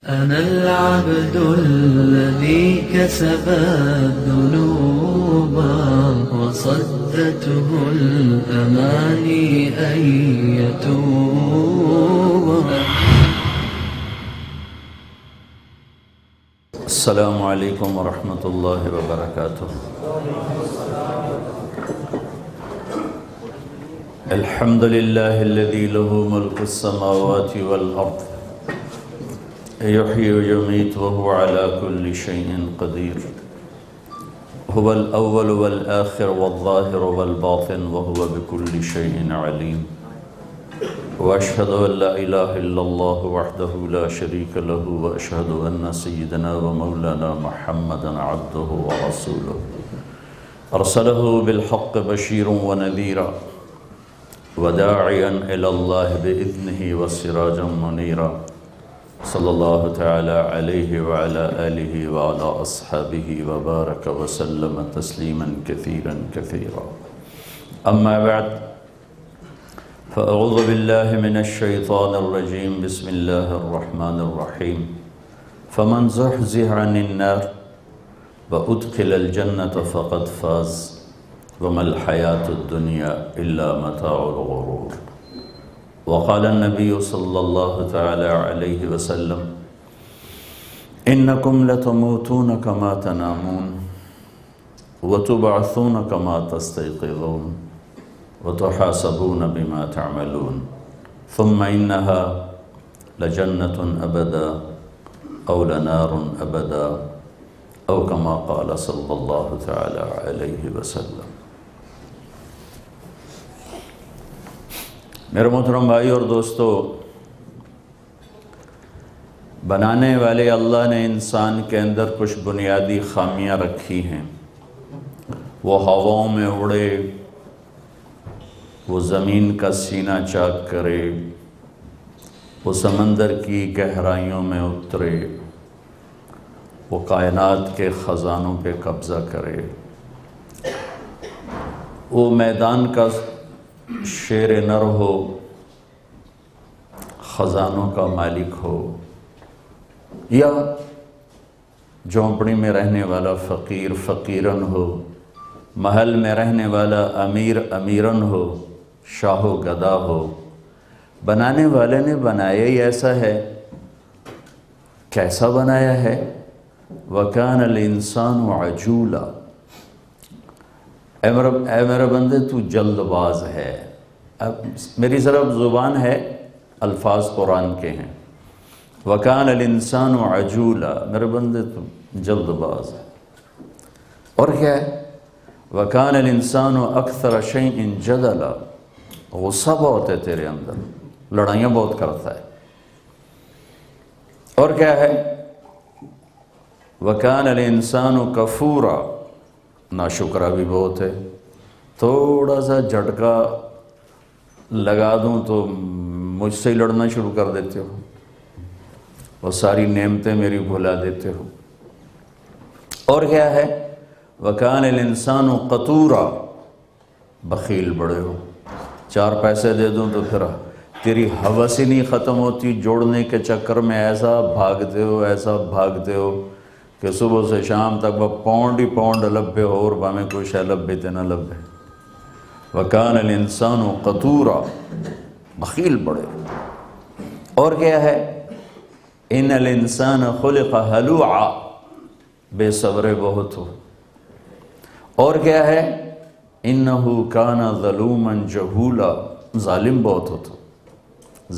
أنا العبد الذي كسب الذنوب وصدته الأمان أن يتوب السلام عليكم ورحمة الله وبركاته الحمد لله الذي له ملك السماوات والأرض يحيي ويميت وهو على كل شيء قدير هو الأول والآخر والظاهر والباطن وهو بكل شيء عليم وأشهد أن لا إله إلا الله وحده لا شريك له وأشهد أن سيدنا ومولانا محمدا عبده ورسوله أرسله بالحق بشير ونذيرا وداعيا إلى الله بإذنه وسراجا منيرا صلی اللہ تعالی علیہ وعلا آلہ وعلا اصحابہ وبارک وسلم تسلیما کثیرا کثیرا اما بعد فاعوذ باللہ من الشیطان الرجیم بسم اللہ الرحمن الرحیم فمن زحزح عن النار وادخل الجنة فقد فاز وما الحیاة الدنیا الا متاع الغرور وقال النبي صلى الله تعالى عليه وسلم إنكم لتموتون كما تنامون وتبعثون كما تستيقظون وتحاسبون بما تعملون ثم إنها لجنة أبدا أو لنار أبدا أو كما قال صلى الله تعالى عليه وسلم میرے محترم بھائی اور دوستو بنانے والے اللہ نے انسان کے اندر کچھ بنیادی خامیاں رکھی ہیں وہ ہواؤں میں اڑے وہ زمین کا سینہ چاک کرے وہ سمندر کی گہرائیوں میں اترے وہ کائنات کے خزانوں پہ قبضہ کرے وہ میدان کا شیر نر ہو خزانوں کا مالک ہو یا جھونپڑی میں رہنے والا فقیر فقیرن ہو محل میں رہنے والا امیر امیرن ہو شاہ و گدا ہو بنانے والے نے بنایا ہی ایسا ہے کیسا بنایا ہے وکان الْإِنسَانُ عَجُولًا اے میر اے میرے بندے تو جلد باز ہے میری ذرا زبان ہے الفاظ قرآن کے ہیں وکان الانسان و عجولا میرے بندے تو جلد باز ہے اور کیا ہے وکان الانسان انسان و اختر غصہ بہت ہے تیرے اندر لڑائیاں بہت کرتا ہے اور کیا ہے وکان الانسان انسان و ناشکرہ بھی بہت ہے تھوڑا سا جھٹکا لگا دوں تو مجھ سے ہی لڑنا شروع کر دیتے ہو اور ساری نعمتیں میری بھلا دیتے ہو اور کیا ہے وکان الانسان و قطورا بخیل بڑے ہو چار پیسے دے دوں تو پھر تیری ہی نہیں ختم ہوتی جوڑنے کے چکر میں ایسا بھاگ ہو ایسا بھاگ ہو کہ صبح سے شام تک وہ پونڈ ہی پونڈ لبھے اور بامے کچھ ہے لبھنا لبھے وہ کان السان و قطور بخیل بڑے اور کیا ہے ان الانسان خلق حلوعا بے صبر بہت ہو اور کیا ہے ان ظلوما جہولا ظالم بہت ہو تو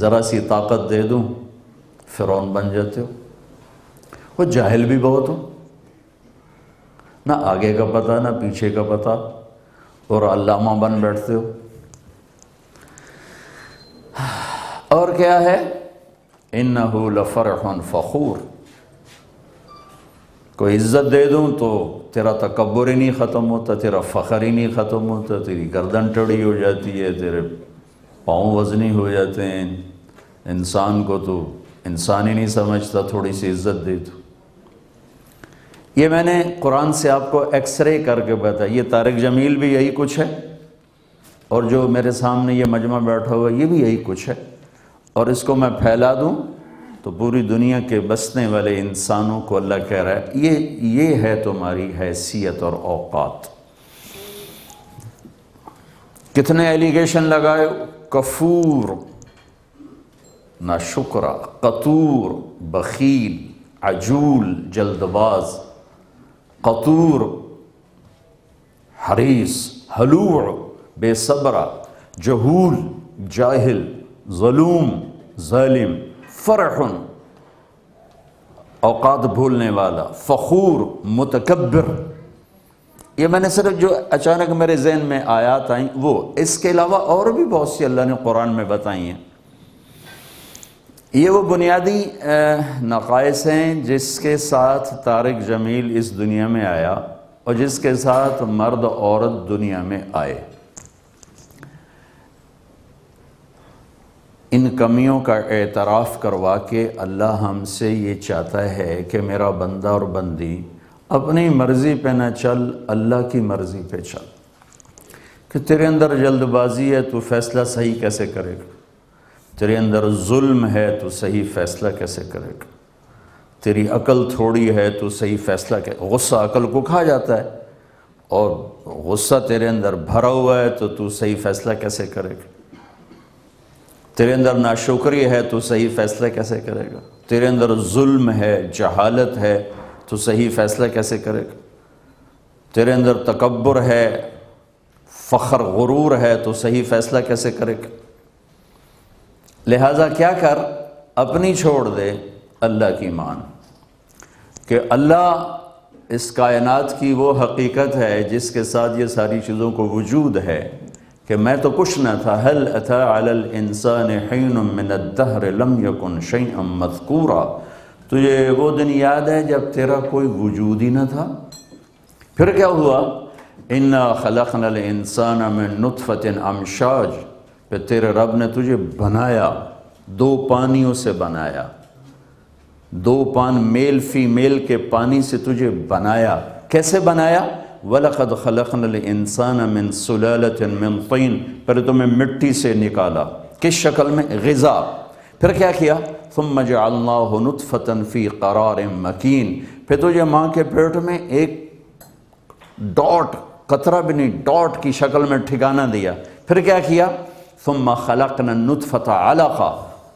ذرا سی طاقت دے دوں فرعون بن جاتے ہو وہ جاہل بھی بہت ہوں نہ آگے کا پتہ نہ پیچھے کا پتہ اور علامہ بن بیٹھتے ہو اور کیا ہے ان نہ فخور کوئی عزت دے دوں تو تیرا تکبر ہی نہیں ختم ہوتا تیرا فخر ہی نہیں ختم ہوتا تیری گردن ٹڑی ہو جاتی ہے تیرے پاؤں وزنی ہو جاتے ہیں انسان کو تو انسان ہی نہیں سمجھتا تھوڑی سی عزت دے تو یہ میں نے قرآن سے آپ کو ایکس رے کر کے بتایا یہ طارق جمیل بھی یہی کچھ ہے اور جو میرے سامنے یہ مجمع بیٹھا ہوا یہ بھی یہی کچھ ہے اور اس کو میں پھیلا دوں تو پوری دنیا کے بسنے والے انسانوں کو اللہ کہہ رہا ہے یہ یہ ہے تمہاری حیثیت اور اوقات کتنے ایلیگیشن لگائے کفور نا شکرا قطور عجول جلد باز قطور حریص حلوع بے صبرہ جہول جاہل ظلوم ظالم فرحن اوقات بھولنے والا فخور متکبر یہ میں نے صرف جو اچانک میرے ذہن میں آیات آئیں وہ اس کے علاوہ اور بھی بہت سی اللہ نے قرآن میں بتائی ہیں یہ وہ بنیادی نقائص ہیں جس کے ساتھ طارق جمیل اس دنیا میں آیا اور جس کے ساتھ مرد عورت دنیا میں آئے ان کمیوں کا اعتراف کروا کے اللہ ہم سے یہ چاہتا ہے کہ میرا بندہ اور بندی اپنی مرضی پہ نہ چل اللہ کی مرضی پہ چل کہ تیرے اندر جلد بازی ہے تو فیصلہ صحیح کیسے کرے گا تیرے اندر ظلم ہے تو صحیح فیصلہ کیسے کرے گا تیری عقل تھوڑی ہے تو صحیح فیصلہ غصہ عقل کو کھا جاتا ہے اور غصہ تیرے اندر بھرا ہوا ہے تو تو صحیح فیصلہ کیسے کرے گا تیرے اندر ناشکری ہے تو صحیح فیصلہ کیسے کرے گا تیرے اندر ظلم ہے جہالت ہے تو صحیح فیصلہ کیسے کرے گا تیرے اندر تکبر ہے فخر غرور ہے تو صحیح فیصلہ کیسے کرے گا لہٰذا کیا کر اپنی چھوڑ دے اللہ کی مان کہ اللہ اس کائنات کی وہ حقیقت ہے جس کے ساتھ یہ ساری چیزوں کو وجود ہے کہ میں تو کچھ نہ تھا حل اتا انسان شعین ام شیئا تو یہ وہ دن یاد ہے جب تیرا کوئی وجود ہی نہ تھا پھر کیا ہوا ان خلق انسان ام نطفت امشاج پھر تیرے رب نے تجھے بنایا دو پانیوں سے بنایا دو پان میل فی میل کے پانی سے تجھے بنایا کیسے بنایا وَلَقَدْ الْإِنسَانَ سُلَالَةٍ مِنْ انسان پھر تمہیں مٹی سے نکالا کس شکل میں غذا پھر کیا کیا ثُمَّ جَعَلْنَاهُ نُطْفَةً فی قرار مکین پھر تجھے ماں کے پیٹ میں ایک ڈاٹ قطرہ بھی نہیں ڈاٹ کی شکل میں ٹھکانہ دیا پھر کیا کیا ثم خلقنا نطفت علی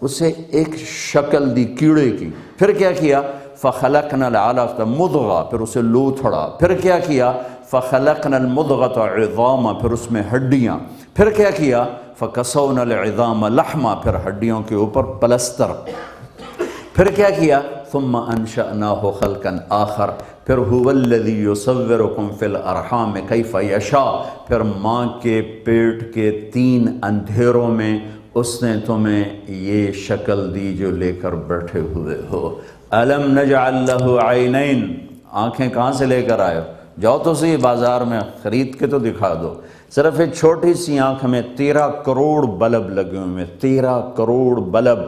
اسے ایک شکل دی کیڑے کی پھر کیا کیا فخلقنعت مضغہ پھر اسے لو تھڑا پھر کیا کیا فلقن عظاما پھر اس میں ہڈیاں پھر کیا کیا العظام لحمہ پھر ہڈیوں کے اوپر پلستر پھر کیا کیا ثم انشأناه خلقا آخر پھر هو الذي يصوركم في الارحام كيف يشاء پھر ماں کے پیٹ کے تین اندھیروں میں اس نے تمہیں یہ شکل دی جو لے کر بیٹھے ہوئے ہو نجعل له عينين آنکھیں کہاں سے لے کر آئے جاؤ تو سی بازار میں خرید کے تو دکھا دو صرف ایک چھوٹی سی آنکھ میں تیرہ کروڑ بلب لگے ہوئے تیرہ کروڑ بلب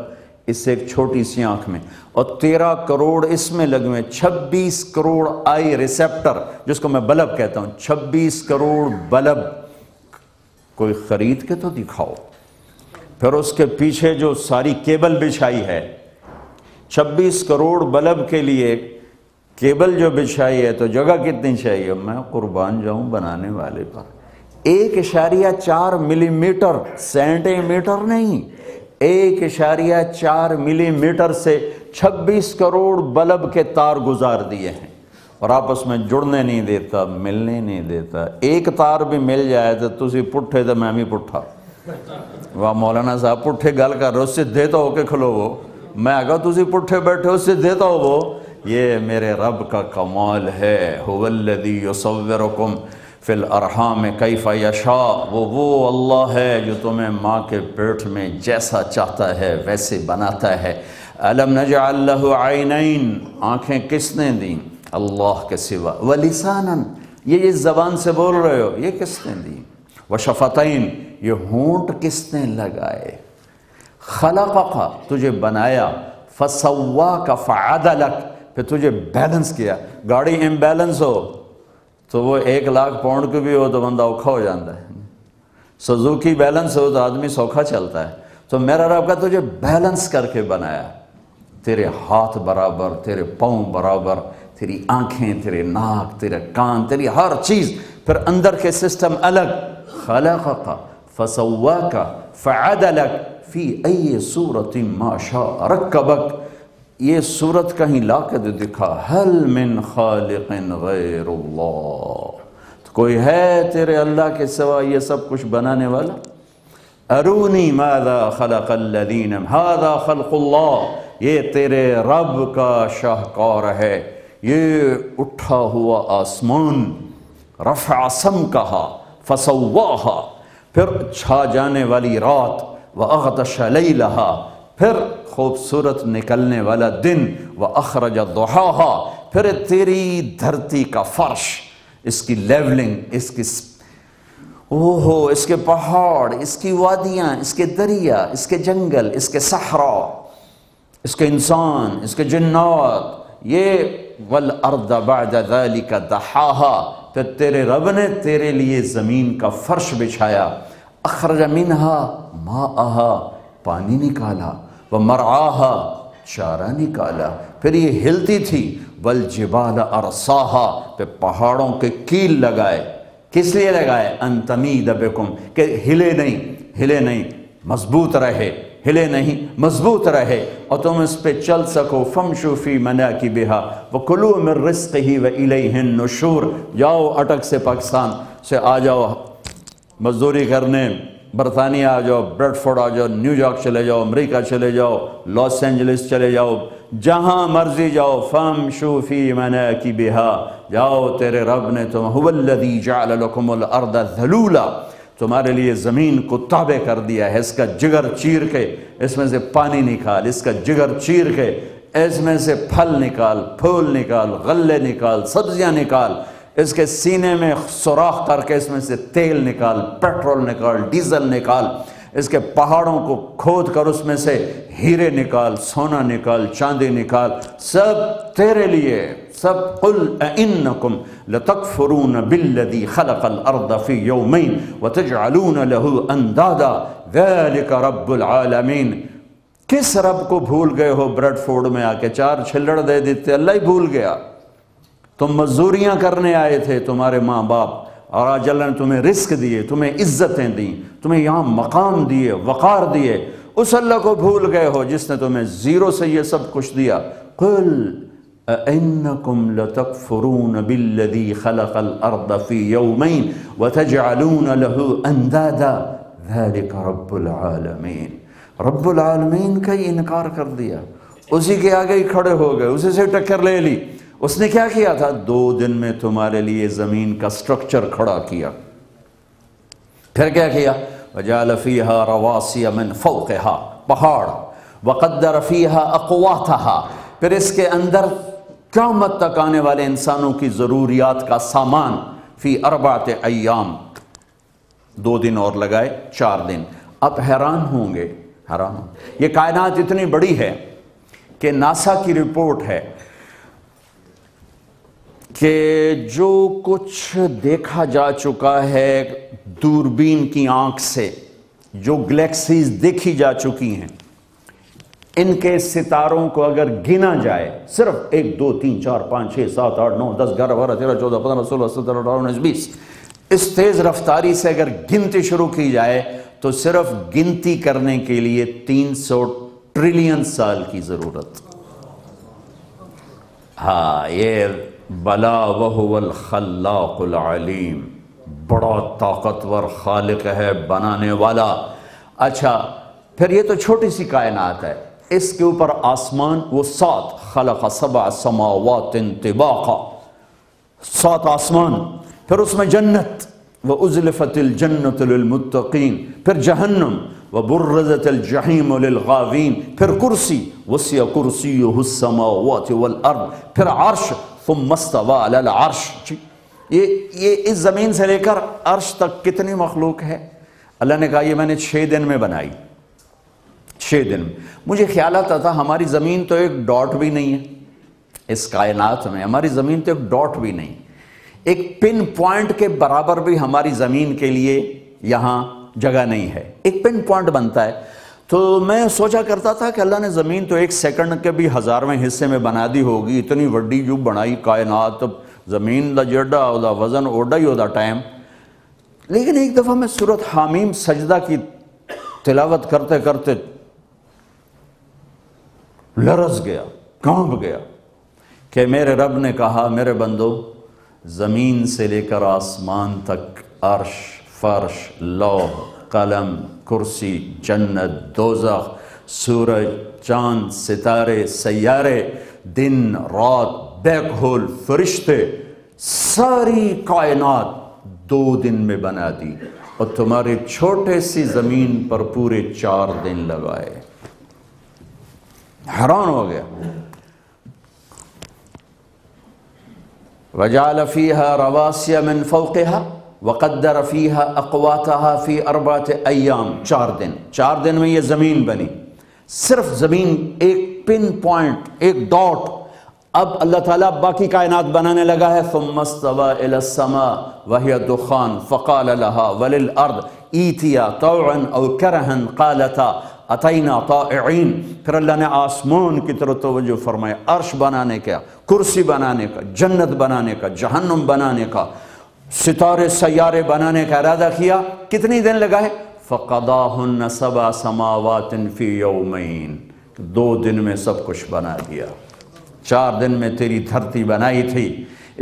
اس سے ایک چھوٹی سی آنکھ میں اور تیرہ کروڑ اس میں لگے چھبیس کروڑ آئی ریسپٹر جس کو میں بلب کہتا ہوں چھبیس کروڑ بلب کوئی خرید کے تو دکھاؤ پھر اس کے پیچھے جو ساری کیبل بچھائی ہے چھبیس کروڑ بلب کے لیے کیبل جو بچھائی ہے تو جگہ کتنی چاہیے میں قربان جاؤں بنانے والے پر ایک اشاریہ چار ملی میٹر سینٹی میٹر نہیں ایک اشاریہ چار ملی میٹر سے چھبیس کروڑ بلب کے تار گزار دیے ہیں اور آپس میں جڑنے نہیں دیتا ملنے نہیں دیتا ایک تار بھی مل جائے تو تسی پٹھے تو میں بھی پٹھا واہ مولانا صاحب پٹھے گل کر رہے اس سے دیتا ہو کے کھلو وہ میں اگر تسی پٹھے بیٹھے سے دیتا ہو وہ یہ میرے رب کا کمال ہے فی الارحام کیف یشا وہ وہ اللہ ہے جو تمہیں ماں کے پیٹ میں جیسا چاہتا ہے ویسے بناتا ہے علم نجعل له عینین آنکھیں کس نے دیں اللہ کے سوا ولسانا یہ اس زبان سے بول رہے ہو یہ کس نے دیں وشفتین یہ ہونٹ کس نے لگائے خلقق تجھے بنایا فسواک کا پھر تجھے بیلنس کیا گاڑی امبیلنس ہو تو وہ ایک لاکھ پاؤنڈ کو بھی ہو تو بندہ اوکھا ہو جاتا ہے سزوکی بیلنس ہو تو آدمی سوکھا چلتا ہے تو میرا رب کا تجھے بیلنس کر کے بنایا تیرے ہاتھ برابر تیرے پاؤں برابر تیری آنکھیں تیرے ناک تیرے کان تیری ہر چیز پھر اندر کے سسٹم الگ خلاق کا فعدلک فی ای الگ ما شاء رکبک یہ صورت کہیں لا کے دے دکھا حل من خالق غیر اللہ کوئی ہے تیرے اللہ کے سوا یہ سب کچھ بنانے والا ارونی ماذا خلق الذین ہذا خلق اللہ یہ تیرے رب کا شہکار ہے یہ اٹھا ہوا آسمان رفع سم کہا فسواہا پھر چھا جانے والی رات وَأَغْتَشَ لَيْلَهَا پھر خوبصورت نکلنے والا دن و اخرج دوہا پھر تیری دھرتی کا فرش اس کی لیولنگ اس کی او ہو اس کے پہاڑ اس کی وادیاں اس کے دریا اس کے جنگل اس کے صحرا اس کے انسان اس کے جنات یہ ول اردا ذلك دحاها کا دہا پھر تیرے رب نے تیرے لیے زمین کا فرش بچھایا اخرج منها ماں آہا پانی نکالا وہ مر چارہ نکالا پھر یہ ہلتی تھی بل ارساہا پہ پہاڑوں کے کیل لگائے کس لیے لگائے انتمید بکم کہ ہلے نہیں ہلے نہیں مضبوط رہے ہلے نہیں مضبوط رہے اور تم اس پہ چل سکو فم شوفی منا کی بہا وہ کلو مر رست ہی و الئی ہند نشور جاؤ اٹک سے پاکستان سے آ جاؤ مزدوری کرنے برطانیہ آ جاؤ بریڈ فورڈ آ جاؤ نیو یارک چلے جاؤ امریکہ چلے جاؤ لاس اینجلس چلے جاؤ جہاں مرضی جاؤ فام شوفی من کی بہا جاؤ تیرے رب نے تم حلدی جال تمہارے لیے زمین کو تابع کر دیا ہے اس کا جگر چیر کے اس میں سے پانی نکال اس کا جگر چیر کے اس میں سے پھل نکال پھول نکال غلے نکال سبزیاں نکال اس کے سینے میں سوراخ کر کے اس میں سے تیل نکال پیٹرول نکال ڈیزل نکال اس کے پہاڑوں کو کھود کر اس میں سے ہیرے نکال سونا نکال چاندی نکال سب تیرے لیے سب قل لتکفرون خلق الارض فی یومین اندادا رب العالمین کس رب کو بھول گئے ہو بریڈ فورڈ میں آ کے چار چھلڑ دے دیتے اللہ ہی بھول گیا تم مزدوریاں کرنے آئے تھے تمہارے ماں باپ اور آج اللہ نے تمہیں رزق دیے تمہیں عزتیں دیں تمہیں یہاں مقام دیے وقار دیے اس اللہ کو بھول گئے ہو جس نے تمہیں زیرو سے یہ سب کچھ دیا قل أئنكم لتكفرون بالذي خلق الأرض في يومين وتجعلون له أندادا ذلك رب العالمين رب العالمین کا ہی انکار کر دیا اسی کے آگے ہی کھڑے ہو گئے اسی سے ٹکر لے لی اس نے کیا کیا تھا دو دن میں تمہارے لیے زمین کا سٹرکچر کھڑا کیا پھر کیا کیا پہاڑ پھر اس کے اندر قیامت تک آنے والے انسانوں کی ضروریات کا سامان فی اربات ایام دو دن اور لگائے چار دن اب حیران ہوں گے حیران یہ کائنات اتنی بڑی ہے کہ ناسا کی رپورٹ ہے کہ جو کچھ دیکھا جا چکا ہے دوربین کی آنکھ سے جو گلیکسیز دیکھی جا چکی ہیں ان کے ستاروں کو اگر گنا جائے صرف ایک دو تین چار پانچ چھ سات آٹھ نو دس گیارہ بارہ تیرہ چودہ پندرہ سولہ سترہ اٹھارہ انیس بیس اس تیز رفتاری سے اگر گنتی شروع کی جائے تو صرف گنتی کرنے کے لیے تین سو ٹریلین سال کی ضرورت ہاں یہ بلا وہو الخلاق العلیم بڑا طاقتور خالق ہے بنانے والا اچھا پھر یہ تو چھوٹی سی کائنات ہے اس کے اوپر آسمان وہ سات خلق سبع سماوات انتباقا سات آسمان پھر اس میں جنت وہ الجنت للمتقین پھر جہنم وبرزت برزت للغاوین پھر کرسی وسی کرسی عرش جی، یہ یہ اس زمین سے لے کر عرش تک کتنی مخلوق ہے اللہ نے کہا یہ میں نے چھ دن میں بنائی چھ دن مجھے خیال آتا تھا ہماری زمین تو ایک ڈاٹ بھی نہیں ہے اس کائنات میں ہماری زمین تو ایک ڈاٹ بھی نہیں ایک پن پوائنٹ کے برابر بھی ہماری زمین کے لیے یہاں جگہ نہیں ہے ایک پن پوائنٹ بنتا ہے تو میں سوچا کرتا تھا کہ اللہ نے زمین تو ایک سیکنڈ کے بھی ہزارویں حصے میں بنا دی ہوگی اتنی وڈی جو بنائی کائنات زمین دا جڈا ادا وزن اوڈا ہی ادا ٹائم لیکن ایک دفعہ میں صورت حامیم سجدہ کی تلاوت کرتے کرتے لرز گیا کانپ گیا کہ میرے رب نے کہا میرے بندو زمین سے لے کر آسمان تک عرش فرش لوح قلم کرسی جنت دوزخ سورج چاند ستارے سیارے دن رات بیک ہول فرشتے ساری کائنات دو دن میں بنا دی اور تمہارے چھوٹے سی زمین پر پورے چار دن لگائے حیران ہو گیا وجالفی حا من منفوقہ وقدر فیہا اقواتہا فی اربات ایام چار دن چار دن میں یہ زمین بنی صرف زمین ایک پن پوائنٹ ایک ڈاٹ اب اللہ تعالیٰ باقی کائنات بنانے لگا ہے ثم الى السماء دخان فقال لها وللارض ایتیا طوعا او قالتا اتینا طائعین پھر اللہ نے آسمون کی طرح توجہ فرمایا فرمائے عرش بنانے کا کرسی بنانے کا جنت بنانے کا جہنم بنانے کا ستارے سیارے بنانے کا ارادہ کیا کتنی دن لگائے فَقَضَاهُنَّ سَبَا سَمَاوَاتٍ فِي یوم دو دن میں سب کچھ بنا دیا چار دن میں تیری دھرتی بنائی تھی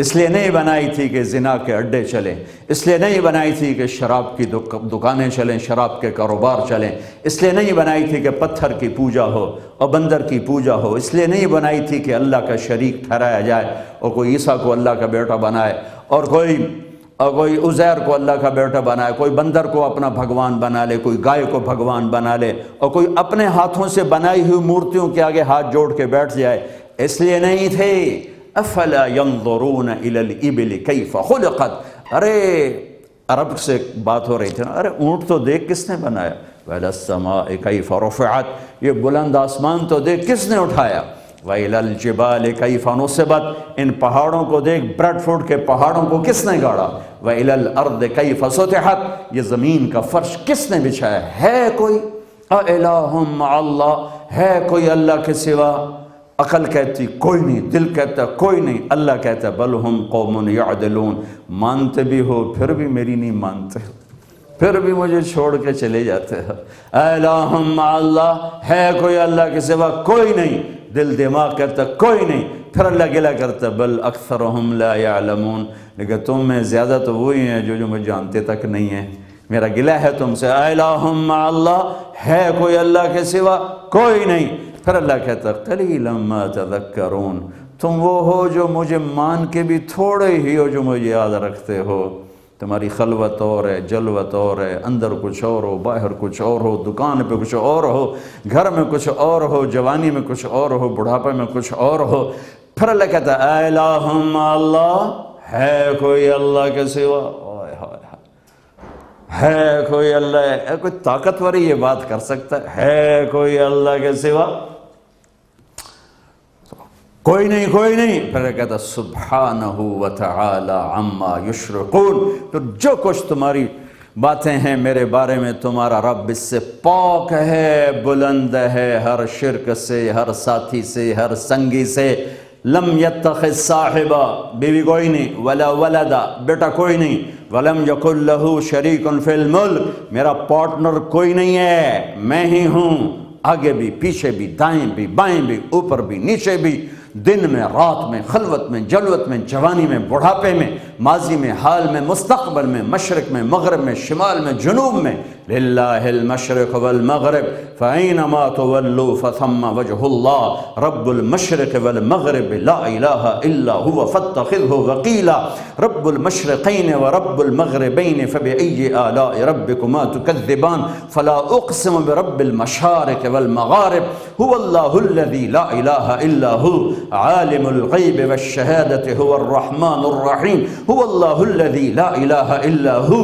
اس لیے نہیں بنائی تھی کہ زنا کے اڈے چلیں اس لیے نہیں بنائی تھی کہ شراب کی دکانیں چلیں شراب کے کاروبار چلیں اس لیے نہیں بنائی تھی کہ پتھر کی پوجا ہو اور بندر کی پوجا ہو اس لیے نہیں بنائی تھی کہ اللہ کا شریک ٹھہرایا جائے اور کوئی عیسیٰ کو اللہ کا بیٹا بنائے اور کوئی اور کوئی عزیر کو اللہ کا بیٹا بنائے کوئی بندر کو اپنا بھگوان بنا لے کوئی گائے کو بھگوان بنا لے اور کوئی اپنے ہاتھوں سے بنائی ہوئی مورتیوں کے آگے ہاتھ جوڑ کے بیٹھ جائے اس لیے نہیں تھے افلا ينظرون الى الابل كيف خلقت ارے عرب سے بات ہو رہی تھی نا ارے اونٹ تو دیکھ کس نے بنایا وَلَا السَّمَاءِ كَيْفَ رُفِعَتْ یہ بلند آسمان تو دیکھ کس نے اٹھایا وَإِلَى الْجِبَالِ كَيْفَ نُصِبَتْ ان پہاڑوں کو دیکھ بریڈ فوڈ کے پہاڑوں کو کس نے گاڑا وَإِلَى الْأَرْضِ كَيْفَ سُتِحَتْ یہ زمین کا فرش کس نے بچھایا ہے کوئی اَلَهُمْ اللہ ہے کوئی اللہ کے سوا عقل کہتی کوئی نہیں دل کہتا کوئی نہیں اللہ کہتا بل ہم يَعْدِلُونَ مانتے بھی ہو پھر بھی میری نہیں مانتے ہو پھر بھی مجھے چھوڑ کے چلے جاتے ہیں اے لم اللہ ہے کوئی اللہ کے سوا کوئی نہیں دل دماغ کرتا کوئی نہیں پھر اللہ گلا کرتا بل اکثر لا یعلمون لیکن تم میں زیادہ تو وہی ہیں جو جو مجھے جانتے تک نہیں ہیں میرا گلا ہے تم سے اہ لما اللہ ہے کوئی اللہ کے سوا کوئی نہیں پھر اللہ کہتا کلی لما تذکرون تم وہ ہو جو مجھے مان کے بھی تھوڑے ہی ہو جو مجھے یاد رکھتے ہو تمہاری خلوت اور ہے جلوت اور ہے اندر کچھ اور ہو باہر کچھ اور ہو دکان پہ کچھ اور ہو گھر میں کچھ اور ہو جوانی میں کچھ اور ہو بڑھاپے میں کچھ اور ہو پھر اللہ کہتا ہے الہم اللہ ہے کوئی اللہ کے سوا ہے کوئی اللہ ہے کوئی طاقتوری یہ بات کر سکتا ہے ہے کوئی اللہ کے سوا کوئی نہیں کوئی نہیں پھر کہتا سبحانہ و تعالی عما یشرقون تو جو کچھ تمہاری باتیں ہیں میرے بارے میں تمہارا رب اس سے پاک ہے بلند ہے ہر شرک سے ہر ساتھی سے ہر سنگی سے لم يتخذ صاحبہ بیوی کوئی نہیں ولا ولدا بیٹا کوئی نہیں ولم یقل له شریک فی الملک میرا پارٹنر کوئی نہیں ہے میں ہی ہوں آگے بھی پیچھے بھی دائیں بھی بائیں بھی اوپر بھی نیچے بھی دن میں رات میں خلوت میں جلوت میں جوانی میں بڑھاپے میں ماضی میں حال میں مستقبل میں مشرق میں مغرب میں شمال میں جنوب میں للہ المشرق والمغرب فعینما تولو فثم وجہ اللہ رب المشرق والمغرب لا الہ الا هو فاتخذہ وقیلا رب المشرقین ورب المغربین فبئی آلاء ربکما تکذبان فلا اقسم برب المشارق والمغارب هو اللہ الذي لا الہ الا هو عالم الغیب والشہادة هو الرحمن الرحیم هو اللہ الذي لا الہ الا هو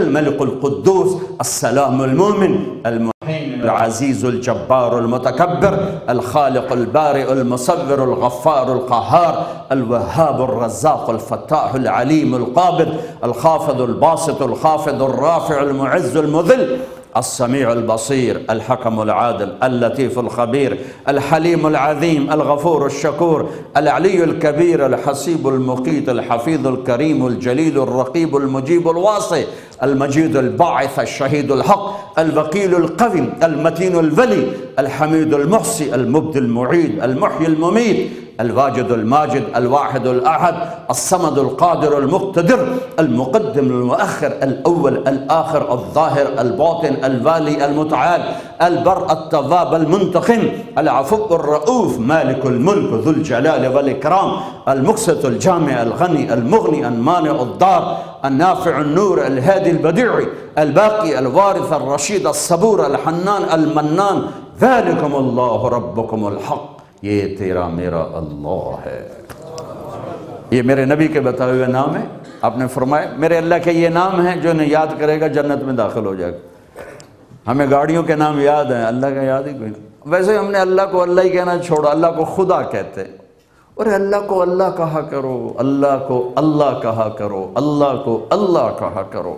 الملک القدوس السلام سلام المؤمن المحيم العزيز الجبار المتكبر الخالق البارئ المصور الغفار القهار الوهاب الرزاق الفتاح العليم القابض الخافض الباسط الخافض الرافع المعز المذل السميع البصير الحكم العادل اللطيف الخبير الحليم العظيم الغفور الشكور العلي الكبير الحسيب المقيت الحفيظ الكريم الجليل الرقيب المجيب الواصي المجید الباعث الشہید الحق الوکیل القویم المتین الولی الحمید المحسی المبد المعید المحی الممید الواجد الماجد الواحد الاحد اسمقدر الآخر الظاہر المتعال الوالی التواب المنتقم العفو الرؤوف مالك الملك ذو الجلال کرام المقسط الجامع الغنی المغنی المانع الدار النافع النور الهادي البديع الباقي الوارث الرشيد الصبور الحنان المنان ذلكم الله ربكم الحق یہ تیرا میرا اللہ ہے یہ میرے نبی کے بتائے ہوئے نام ہے آپ نے فرمایا میرے اللہ کے یہ نام ہیں جو انہیں یاد کرے گا جنت میں داخل ہو جائے گا ہمیں گاڑیوں کے نام یاد ہیں اللہ کا یاد ہی کوئی نہیں ویسے ہم نے اللہ کو اللہ ہی کہنا چھوڑا اللہ کو خدا کہتے ہیں اور اللہ کو اللہ کہا کرو اللہ کو اللہ کہا کرو اللہ کو اللہ کہا کرو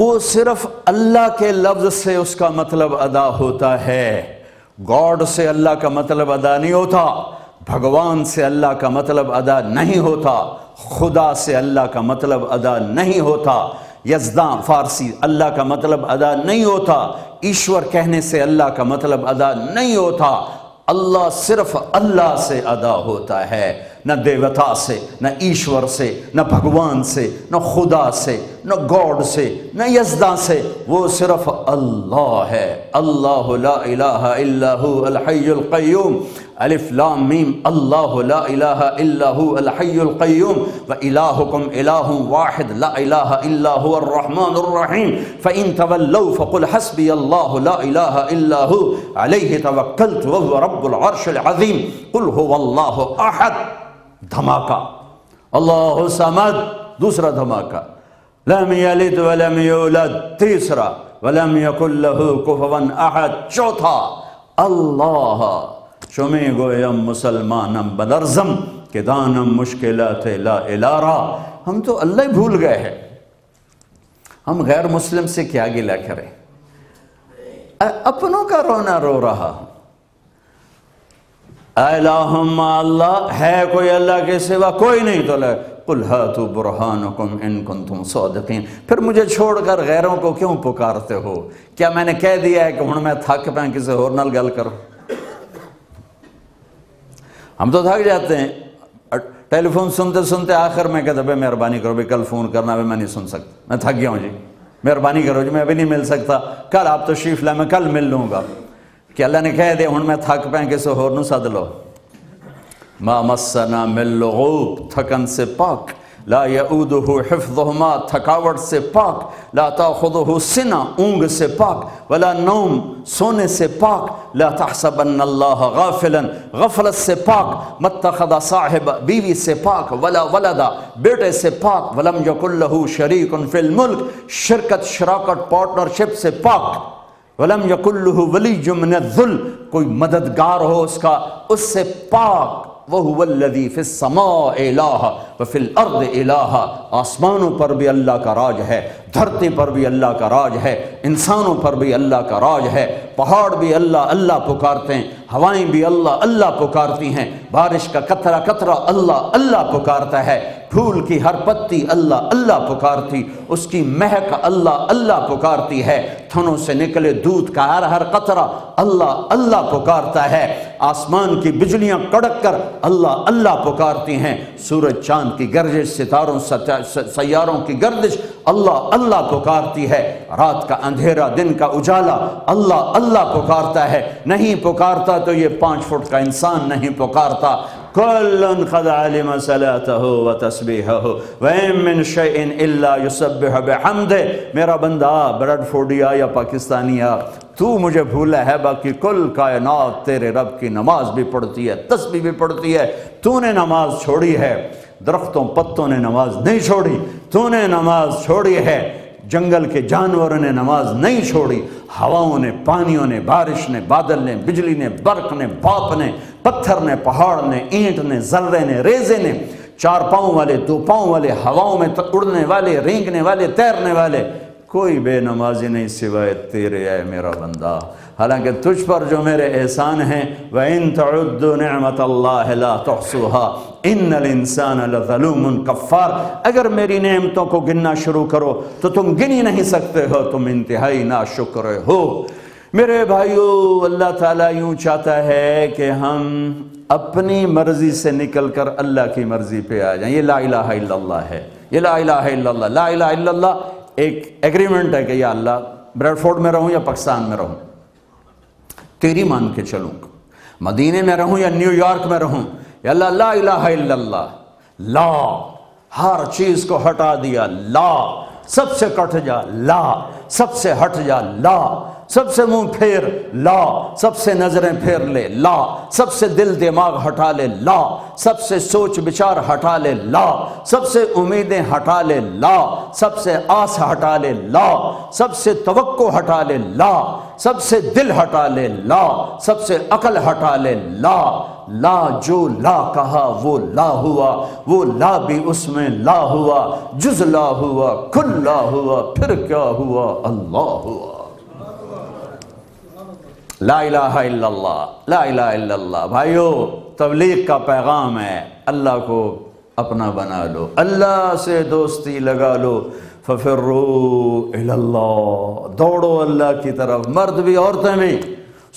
وہ صرف اللہ کے لفظ سے اس کا مطلب ادا ہوتا ہے گاڈ سے اللہ کا مطلب ادا نہیں ہوتا بھگوان سے اللہ کا مطلب ادا نہیں ہوتا خدا سے اللہ کا مطلب ادا نہیں ہوتا یزدان فارسی اللہ کا مطلب ادا نہیں ہوتا ایشور کہنے سے اللہ کا مطلب ادا نہیں ہوتا اللہ صرف اللہ سے ادا ہوتا ہے نہ دیوتا سے نہ ایشور سے نہ بھگوان سے نہ خدا سے نہ گوڈ سے نہ یزدا سے وہ صرف اللہ ہے اللہ لا الہ الا الحی القیوم الف لام میم اللہ لا الہ الا ہو الحی القیوم و الہکم الہ واحد لا الہ الا ہو الرحمن الرحیم فان تولو فقل حسبی اللہ لا الہ الا ہو علیہ توکلت و رب العرش العظیم قل هو اللہ احد دھماکہ اللہ سمد دوسرا دھماکہ لم یلد ولم یولد تیسرا ولم یکل لہو کفوا احد چوتھا اللہ گویم مسلمانم بدرزم کہ دانم مشکلات لا الارا ہم تو اللہ بھول گئے ہیں ہم غیر مسلم سے کیا گلا کریں اپنوں کا رونا رو رہا اللہ ہے کوئی اللہ کے سوا کوئی نہیں تو لے قل ہاتو برہانکم ان کنتم صادقین پھر مجھے چھوڑ کر غیروں کو کیوں پکارتے ہو کیا میں نے کہہ دیا ہے کہ ہن میں تھک پائیں کسی اور گل کروں ہم تو تھک جاتے ہیں ٹیلی فون سنتے سنتے آخر میں کہتا بھائی مہربانی کرو بھائی کل فون کرنا بھی میں نہیں سن سکتا میں تھک گیا ہوں جی مہربانی کرو جی میں ابھی نہیں مل سکتا کل آپ تو شیف لائیں میں کل مل لوں گا کہ اللہ نے کہہ دے ہوں میں تھک پائے کسی ہو سد لو مام سنا ملو تھکن سے پاک لا یعودہ حفظہما تھکاوٹ سے پاک لا تاخدہ سنہ اونگ سے پاک ولا نوم سونے سے پاک لا تحسبن اللہ غافلا غفلت سے پاک متخذ صاحب بیوی سے پاک ولا ولدا بیٹے سے پاک ولم لہو شریک فی الملک شرکت شراکت پارٹنرشپ سے پاک ولم یکن لہو ولی من الذل کوئی مددگار ہو اس کا اس سے پاک وَهُوَ الَّذِي فِي السَّمَاءِ وہ وَفِي الْأَرْضِ الہ آسمانوں پر بھی اللہ کا راج ہے دھرتی پر بھی اللہ کا راج ہے انسانوں پر بھی اللہ کا راج ہے پہاڑ بھی اللہ اللہ پکارتے ہیں ہوائیں بھی اللہ اللہ پکارتی ہیں بارش کا قطرہ قطرہ اللہ اللہ پکارتا ہے پھول کی ہر پتی اللہ اللہ پکارتی اس کی مہک اللہ اللہ پکارتی ہے تھنوں سے نکلے دودھ کا ہر ہر قطرہ اللہ اللہ پکارتا ہے آسمان کی بجلیاں کڑک کر اللہ اللہ پکارتی ہیں سورج چاند کی گردش ستاروں سیاروں کی گردش اللہ اللہ پکارتی ہے رات کا اندھیرا دن کا اجالا اللہ اللہ پکارتا ہے نہیں پکارتا تو یہ پانچ فٹ کا انسان نہیں پکارتا کلن قد علم و و من یسبح میرا بندہ برڈ فوڈیا یا پاکستانی تو مجھے بھولا ہے باقی کل کائنات تیرے رب کی نماز بھی پڑھتی ہے تسبیح بھی پڑھتی ہے تو نے نماز چھوڑی ہے درختوں پتوں نے نماز نہیں چھوڑی تو نے نماز چھوڑی ہے جنگل کے جانوروں نے نماز نہیں چھوڑی ہواؤں نے پانیوں نے بارش نے بادل نے بجلی نے برق نے باپ نے پتھر نے پہاڑ نے اینٹ نے ذرے نے ریزے نے چار پاؤں والے دو پاؤں والے ہواؤں میں اڑنے والے رینگنے والے تیرنے والے کوئی بے نمازی نہیں سوائے تیرے اے میرا بندہ حالانکہ تجھ پر جو میرے احسان ہیں وَإِن تَعُدُّ نِعْمَةَ اللَّهِ لَا تُحْصُوهَا اِنَّ الْإِنسَانَ لَظَلُومٌ انسان اگر میری نعمتوں کو گننا شروع کرو تو تم گنی نہیں سکتے ہو تم انتہائی ناشکر ہو میرے بھائیو اللہ تعالیٰ یوں چاہتا ہے کہ ہم اپنی مرضی سے نکل کر اللہ کی مرضی پہ آ جائیں یہ لا الہ الا اللہ ہے یہ لا الہ الا اللہ لا الہ الا اللہ ایک ایگریمنٹ ہے کہ یا اللہ بریڈ فورڈ میں رہوں یا پاکستان میں رہوں تیری مان کے گا مدینے میں رہوں یا نیو یارک میں رہوں یا اللہ لا الہ الا اللہ لا ہر چیز کو ہٹا دیا لا سب سے کٹ جا لا سب سے ہٹ جا لا سب سے منہ پھیر لا سب سے نظریں پھیر لے لا سب سے دل دماغ ہٹا لے لا سب سے سوچ بچار ہٹا لے لا سب سے امیدیں ہٹا لے لا سب سے آس ہٹا لے لا سب سے توقع ہٹا لے لا سب سے دل ہٹا لے لا سب سے عقل ہٹا لے لا لا جو لا کہا وہ لا ہوا وہ لا بھی اس میں لا ہوا جز لا ہوا لا ہوا پھر کیا ہوا اللہ ہوا لا الہ الا اللہ لا الہ الا اللہ بھائیو تبلیغ کا پیغام ہے اللہ کو اپنا بنا لو اللہ سے دوستی لگا لو ففرو اللہ دوڑو اللہ کی طرف مرد بھی عورتیں بھی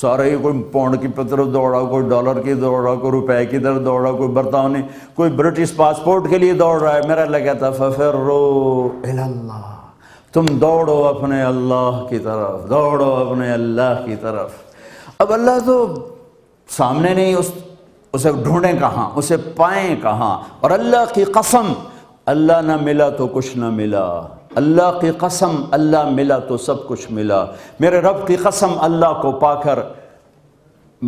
سارے ہی کوئی پونڈ کی پتر دوڑا کوئی ڈالر کی دوڑا کوئی روپے کی طرف دوڑا کوئی برطانی کوئی برٹش پاسپورٹ کے لیے دوڑ رہا ہے میرا اللہ کہتا ہے اللہ تم دوڑو اپنے اللہ کی طرف دوڑو اپنے اللہ کی طرف اب اللہ تو سامنے نہیں اس اسے ڈھونڈیں کہاں اسے پائیں کہاں اور اللہ کی قسم اللہ نہ ملا تو کچھ نہ ملا اللہ کی قسم اللہ ملا تو سب کچھ ملا میرے رب کی قسم اللہ کو پا کر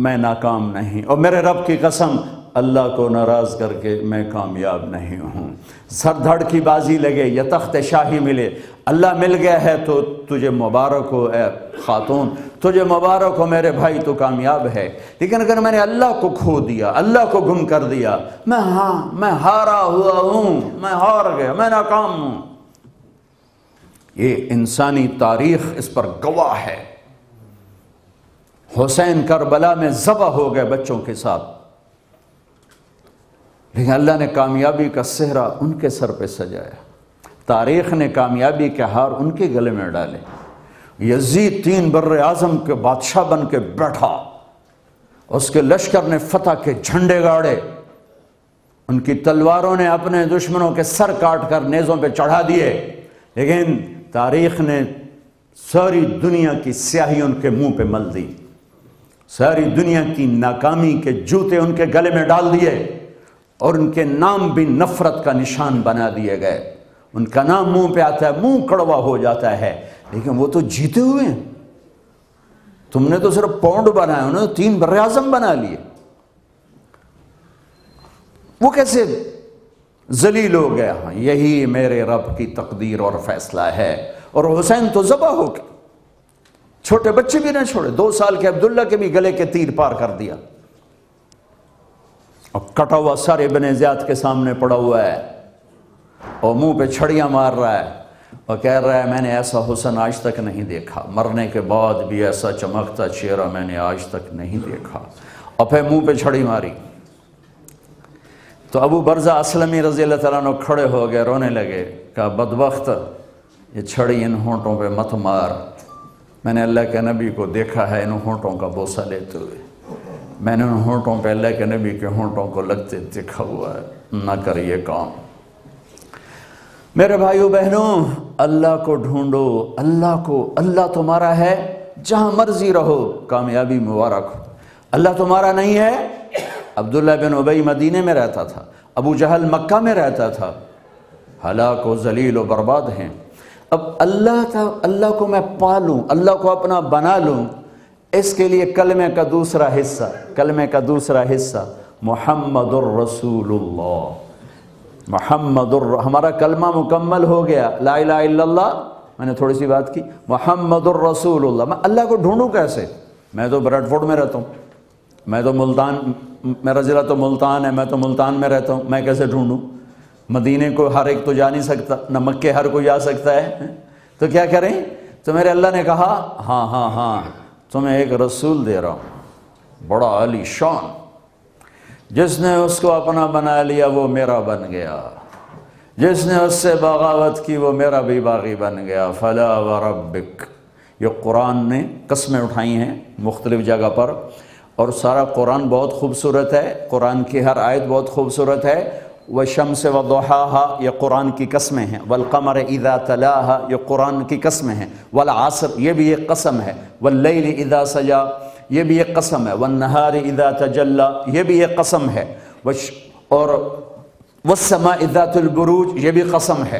میں ناکام نہیں اور میرے رب کی قسم اللہ کو ناراض کر کے میں کامیاب نہیں ہوں سر دھڑ کی بازی لگے یا تخت شاہی ملے اللہ مل گیا ہے تو تجھے مبارک ہو اے خاتون تجھے مبارک ہو میرے بھائی تو کامیاب ہے لیکن اگر میں نے اللہ کو کھو دیا اللہ کو گم کر دیا میں ہاں میں ہارا ہوا ہوں میں ہار گیا میں ناکام ہوں یہ انسانی تاریخ اس پر گواہ ہے حسین کربلا میں ذبح ہو گئے بچوں کے ساتھ لیکن اللہ نے کامیابی کا صحرا ان کے سر پہ سجایا تاریخ نے کامیابی کے ہار ان کے گلے میں ڈالے یزید تین بر اعظم کے بادشاہ بن کے بیٹھا اس کے لشکر نے فتح کے جھنڈے گاڑے ان کی تلواروں نے اپنے دشمنوں کے سر کاٹ کر نیزوں پہ چڑھا دیے لیکن تاریخ نے ساری دنیا کی سیاہی ان کے منہ پہ مل دی ساری دنیا کی ناکامی کے جوتے ان کے گلے میں ڈال دیے اور ان کے نام بھی نفرت کا نشان بنا دیے گئے ان کا نام منہ پہ آتا ہے منہ کڑوا ہو جاتا ہے لیکن وہ تو جیتے ہوئے ہیں تم نے تو صرف پونڈ بنایا تین بر اعظم بنا لیے وہ کیسے ذلیل ہو گیا ہاں یہی میرے رب کی تقدیر اور فیصلہ ہے اور حسین تو ذبح ہو گیا چھوٹے بچے بھی نہ چھوڑے دو سال کے عبداللہ کے بھی گلے کے تیر پار کر دیا اور کٹا ہوا سر ابن زیاد کے سامنے پڑا ہوا ہے اور منہ پہ چھڑیاں مار رہا ہے اور کہہ رہا ہے میں نے ایسا حسن آج تک نہیں دیکھا مرنے کے بعد بھی ایسا چمکتا چہرہ میں نے آج تک نہیں دیکھا اور پھر منہ پہ چھڑی ماری تو ابو برزہ اسلم رضی اللہ تعالیٰ نے کھڑے ہو گئے رونے لگے کا بد وقت یہ چھڑی ان ہونٹوں پہ مت مار میں نے اللہ کے نبی کو دیکھا ہے ان ہونٹوں کا بوسہ لیتے ہوئے میں نے ان ہونٹوں پہ اللہ کے نبی کے ہونٹوں کو لگتے دیکھا ہوا ہے نہ کر یہ کام میرے بھائیوں بہنوں اللہ کو ڈھونڈو اللہ کو اللہ تمہارا ہے جہاں مرضی رہو کامیابی مبارک ہو اللہ تمہارا نہیں ہے عبداللہ بن عبی مدینہ میں رہتا تھا ابو جہل مکہ میں رہتا تھا ہلاک و ذلیل و برباد ہیں اب اللہ تھا اللہ کو میں پالوں اللہ کو اپنا بنا لوں اس کے لیے کلمے کا دوسرا حصہ کلمے کا دوسرا حصہ محمد الرسول اللہ محمد الر ہمارا کلمہ مکمل ہو گیا لا الہ الا اللہ میں نے تھوڑی سی بات کی محمد الرسول اللہ میں اللہ کو ڈھونڈوں کیسے میں تو براڈ فورڈ میں رہتا ہوں میں تو ملتان میرا ضلع تو ملتان ہے میں تو ملتان میں رہتا ہوں میں کیسے ڈھونڈوں مدینے کو ہر ایک تو جا نہیں سکتا نہ مکے ہر کوئی جا سکتا ہے تو کیا کریں تو میرے اللہ نے کہا ہاں ہاں ہاں تمہیں ایک رسول دے رہا ہوں بڑا علی شان جس نے اس کو اپنا بنا لیا وہ میرا بن گیا جس نے اس سے بغاوت کی وہ میرا بھی باغی بن گیا فلا و ربک یہ قرآن نے قسمیں اٹھائی ہیں مختلف جگہ پر اور سارا قرآن بہت خوبصورت ہے قرآن کی ہر آیت بہت خوبصورت ہے وہ شمس و دوحا یہ قرآن کی قسمیں ہیں والقمر اذا تلاہا یہ قرآن کی قسمیں ہیں والعصر یہ بھی ایک قسم ہے واللیل اذا سجا یہ بھی ایک قسم ہے والنہار اذا ادا یہ بھی ایک قسم ہے اور والسماء ذات البروج یہ بھی قسم ہے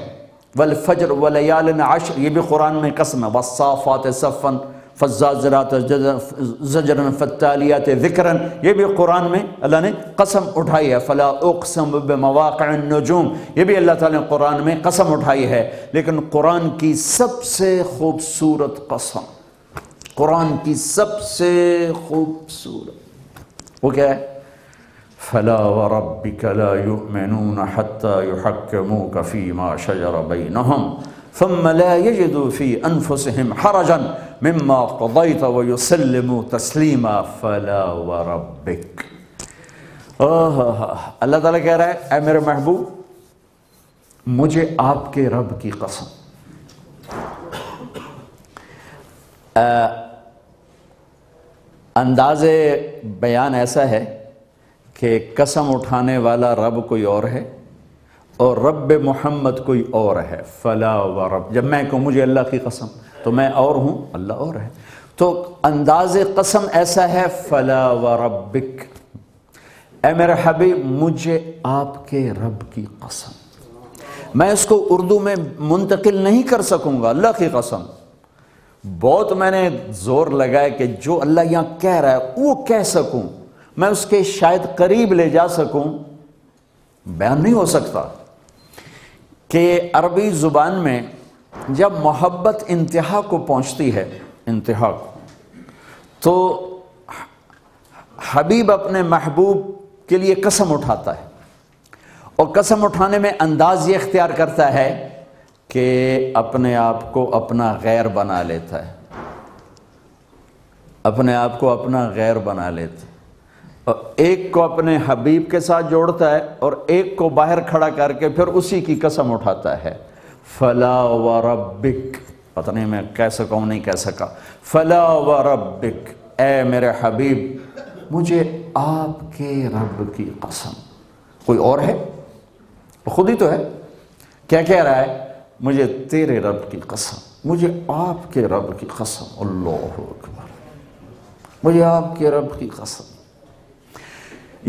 والفجر ولیال عشر یہ بھی قرآن میں قسم ہے والصافات صفن فضا زجرن فالتالیات ذکرن یہ بھی قرآن میں اللہ نے قسم اٹھائی ہے فلا اقسم بمواقع النجوم یہ بھی اللہ تعالیٰ نے قرآن میں قسم اٹھائی ہے لیکن قرآن کی سب سے خوبصورت قسم قرآن کی سب سے خوبصورت وہ کیا ہے فلا وربک لا یؤمنون حتی یحکموک فی ما شجر بینہم ثم لا یجدو فی انفسہم حرجا مما قضیت ویسلمو تسلیما فلا وربک اللہ تعالیٰ کہہ رہا ہے اے میرے محبوب مجھے آپ کے رب کی قسم انداز بیان ایسا ہے کہ قسم اٹھانے والا رب کوئی اور ہے اور رب محمد کوئی اور ہے فلا و رب جب میں کہوں مجھے اللہ کی قسم تو میں اور ہوں اللہ اور ہے تو انداز قسم ایسا ہے فلا و ربک اے میرے حبی مجھے آپ کے رب کی قسم میں اس کو اردو میں منتقل نہیں کر سکوں گا اللہ کی قسم بہت میں نے زور لگایا کہ جو اللہ یہاں کہہ رہا ہے وہ کہہ سکوں میں اس کے شاید قریب لے جا سکوں بیان نہیں ہو سکتا کہ عربی زبان میں جب محبت انتہا کو پہنچتی ہے انتہا کو تو حبیب اپنے محبوب کے لیے قسم اٹھاتا ہے اور قسم اٹھانے میں انداز یہ اختیار کرتا ہے کہ اپنے آپ کو اپنا غیر بنا لیتا ہے اپنے آپ کو اپنا غیر بنا لیتا اور ایک کو اپنے حبیب کے ساتھ جوڑتا ہے اور ایک کو باہر کھڑا کر کے پھر اسی کی قسم اٹھاتا ہے فلا و ربک پتہ نہیں میں کہہ سکا ہوں نہیں کہہ سکا فلا و ربک اے میرے حبیب مجھے آپ کے رب کی قسم کوئی اور ہے خود ہی تو ہے کیا کہہ رہا ہے مجھے تیرے رب کی قسم مجھے آپ کے رب کی قسم اللہ اکبر مجھے آپ کے رب کی قسم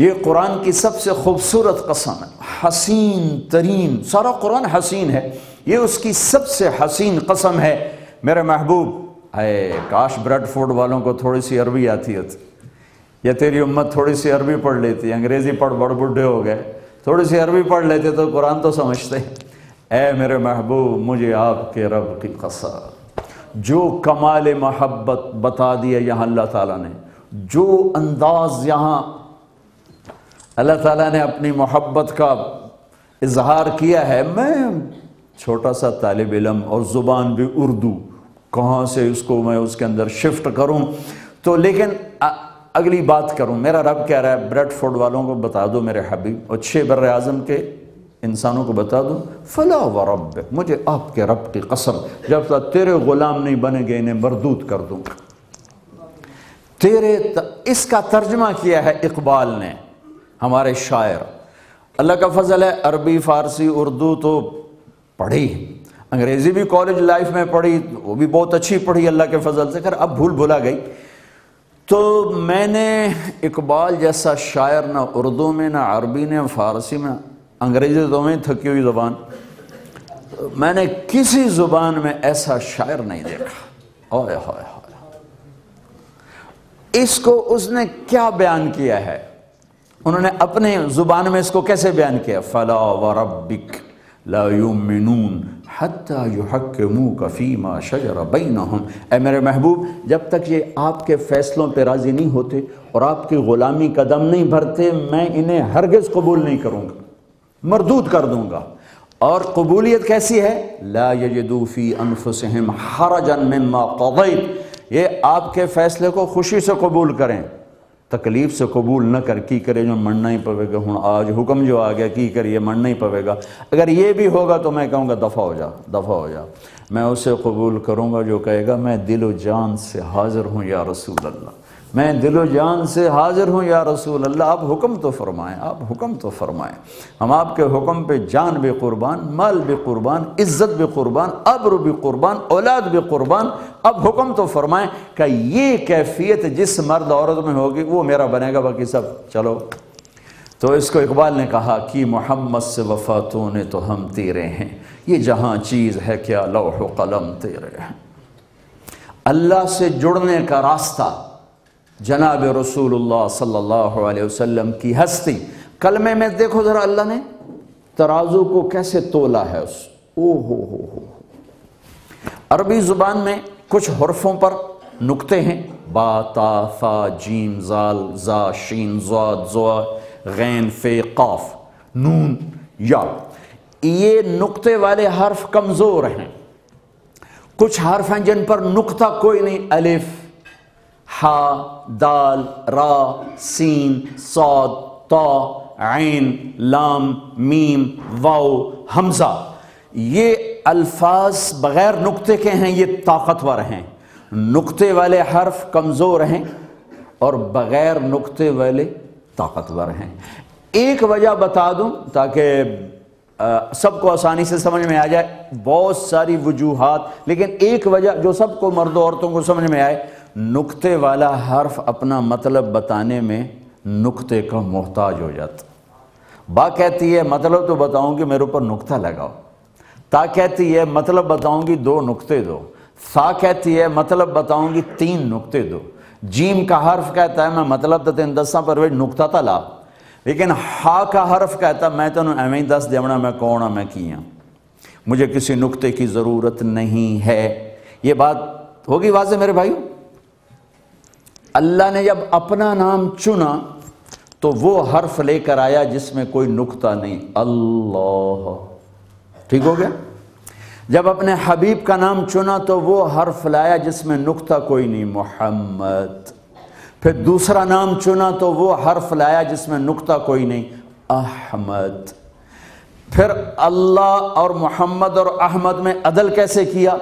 یہ قرآن کی سب سے خوبصورت قسم ہے حسین ترین سارا قرآن حسین ہے یہ اس کی سب سے حسین قسم ہے میرے محبوب اے کاش بریڈ فوڈ والوں کو تھوڑی سی عربی آتی ہوتی یا تیری امت تھوڑی سی عربی پڑھ لیتی انگریزی پڑھ بڑ بڈھے ہو گئے تھوڑی سی عربی پڑھ لیتے تو قرآن تو سمجھتے ہیں اے میرے محبوب مجھے آپ کے رب کی قصہ جو کمال محبت بتا دیا یہاں اللہ تعالیٰ نے جو انداز یہاں اللہ تعالیٰ نے اپنی محبت کا اظہار کیا ہے میں چھوٹا سا طالب علم اور زبان بھی اردو کہاں سے اس کو میں اس کے اندر شفٹ کروں تو لیکن اگلی بات کروں میرا رب کہہ رہا ہے بریڈ فوڈ والوں کو بتا دو میرے حبیب اور چھ بر اعظم کے انسانوں کو بتا دوں فلا و رب مجھے آپ کے رب کی قسم جب تک تیرے غلام نہیں بنے گئے انہیں مردود کر دوں تیرے اس کا ترجمہ کیا ہے اقبال نے ہمارے شاعر اللہ کا فضل ہے عربی فارسی اردو تو پڑھی انگریزی بھی کالج لائف میں پڑھی وہ بھی بہت اچھی پڑھی اللہ کے فضل سے خیر اب بھول بھولا گئی تو میں نے اقبال جیسا شاعر نہ اردو میں نہ عربی نے نہ فارسی میں انگریزی تو میں تھکی ہوئی زبان میں نے کسی زبان میں ایسا شاعر نہیں دیکھا اس کو اس نے کیا بیان کیا ہے انہوں نے اپنے زبان میں اس کو کیسے بیان کیا حتی یحکموک فیما شجر بینہم اے میرے محبوب جب تک یہ آپ کے فیصلوں پہ راضی نہیں ہوتے اور آپ کی غلامی قدم نہیں بھرتے میں انہیں ہرگز قبول نہیں کروں گا مردود کر دوں گا اور قبولیت کیسی ہے لا یجدو فی انفسہم حرجا مما قضیت یہ آپ کے فیصلے کو خوشی سے قبول کریں تکلیف سے قبول نہ کر کی کرے جو مر ہی پوے گا ہوں آج حکم جو آ گیا کی کریے مر ہی پوے گا اگر یہ بھی ہوگا تو میں کہوں گا دفع ہو جا دفع ہو جا میں اسے قبول کروں گا جو کہے گا میں دل و جان سے حاضر ہوں یا رسول اللہ میں دل و جان سے حاضر ہوں یا رسول اللہ آپ حکم تو فرمائیں آپ حکم تو فرمائیں ہم آپ کے حکم پہ جان بھی قربان مال بھی قربان عزت بھی قربان ابر بھی قربان اولاد بھی قربان اب حکم تو فرمائیں کہ یہ کیفیت جس مرد عورت میں ہوگی وہ میرا بنے گا باقی سب چلو تو اس کو اقبال نے کہا کہ محمد سے وفاتوں نے تو ہم تیرے ہیں یہ جہاں چیز ہے کیا لوح قلم تیرے ہیں اللہ سے جڑنے کا راستہ جناب رسول اللہ صلی اللہ علیہ وسلم کی ہستی کلمے میں دیکھو ذرا اللہ نے ترازو کو کیسے تولا ہے اس ہو ہو عربی زبان میں کچھ حرفوں پر نقطے ہیں با تا فا جیم زال زا شین زوا زوا غین فے قاف نون یا یہ نقطے والے حرف کمزور ہیں کچھ حرف ہیں جن پر نقطہ کوئی نہیں الف ہا دال را سین تا تو لام میم واؤ حمزہ یہ الفاظ بغیر نقطے کے ہیں یہ طاقتور ہیں نقطے والے حرف کمزور ہیں اور بغیر نقطے والے طاقتور ہیں ایک وجہ بتا دوں تاکہ سب کو آسانی سے سمجھ میں آ جائے بہت ساری وجوہات لیکن ایک وجہ جو سب کو مرد و عورتوں کو سمجھ میں آئے نقطے والا حرف اپنا مطلب بتانے میں نقطے کا محتاج ہو جاتا با کہتی ہے مطلب تو بتاؤں گی میرے اوپر نقطہ لگاؤ تا کہتی ہے مطلب بتاؤں گی دو نقطے دو سا کہتی ہے مطلب بتاؤں گی تین نقطے دو جیم کا حرف کہتا ہے میں مطلب تو تین دساں پر وہ نقطہ تا لا لیکن ہا کا حرف کہتا میں تو ایویں دس دیونا میں کون ہاں، میں کیا ہاں۔ مجھے کسی نقطے کی ضرورت نہیں ہے یہ بات ہوگی واضح میرے بھائیوں اللہ نے جب اپنا نام چنا تو وہ حرف لے کر آیا جس میں کوئی نقطہ نہیں اللہ ٹھیک ہو گیا جب اپنے حبیب کا نام چنا تو وہ حرف لایا جس میں نقطہ کوئی نہیں محمد پھر دوسرا نام چنا تو وہ حرف لایا جس میں نکتہ کوئی نہیں احمد پھر اللہ اور محمد اور احمد میں عدل کیسے کیا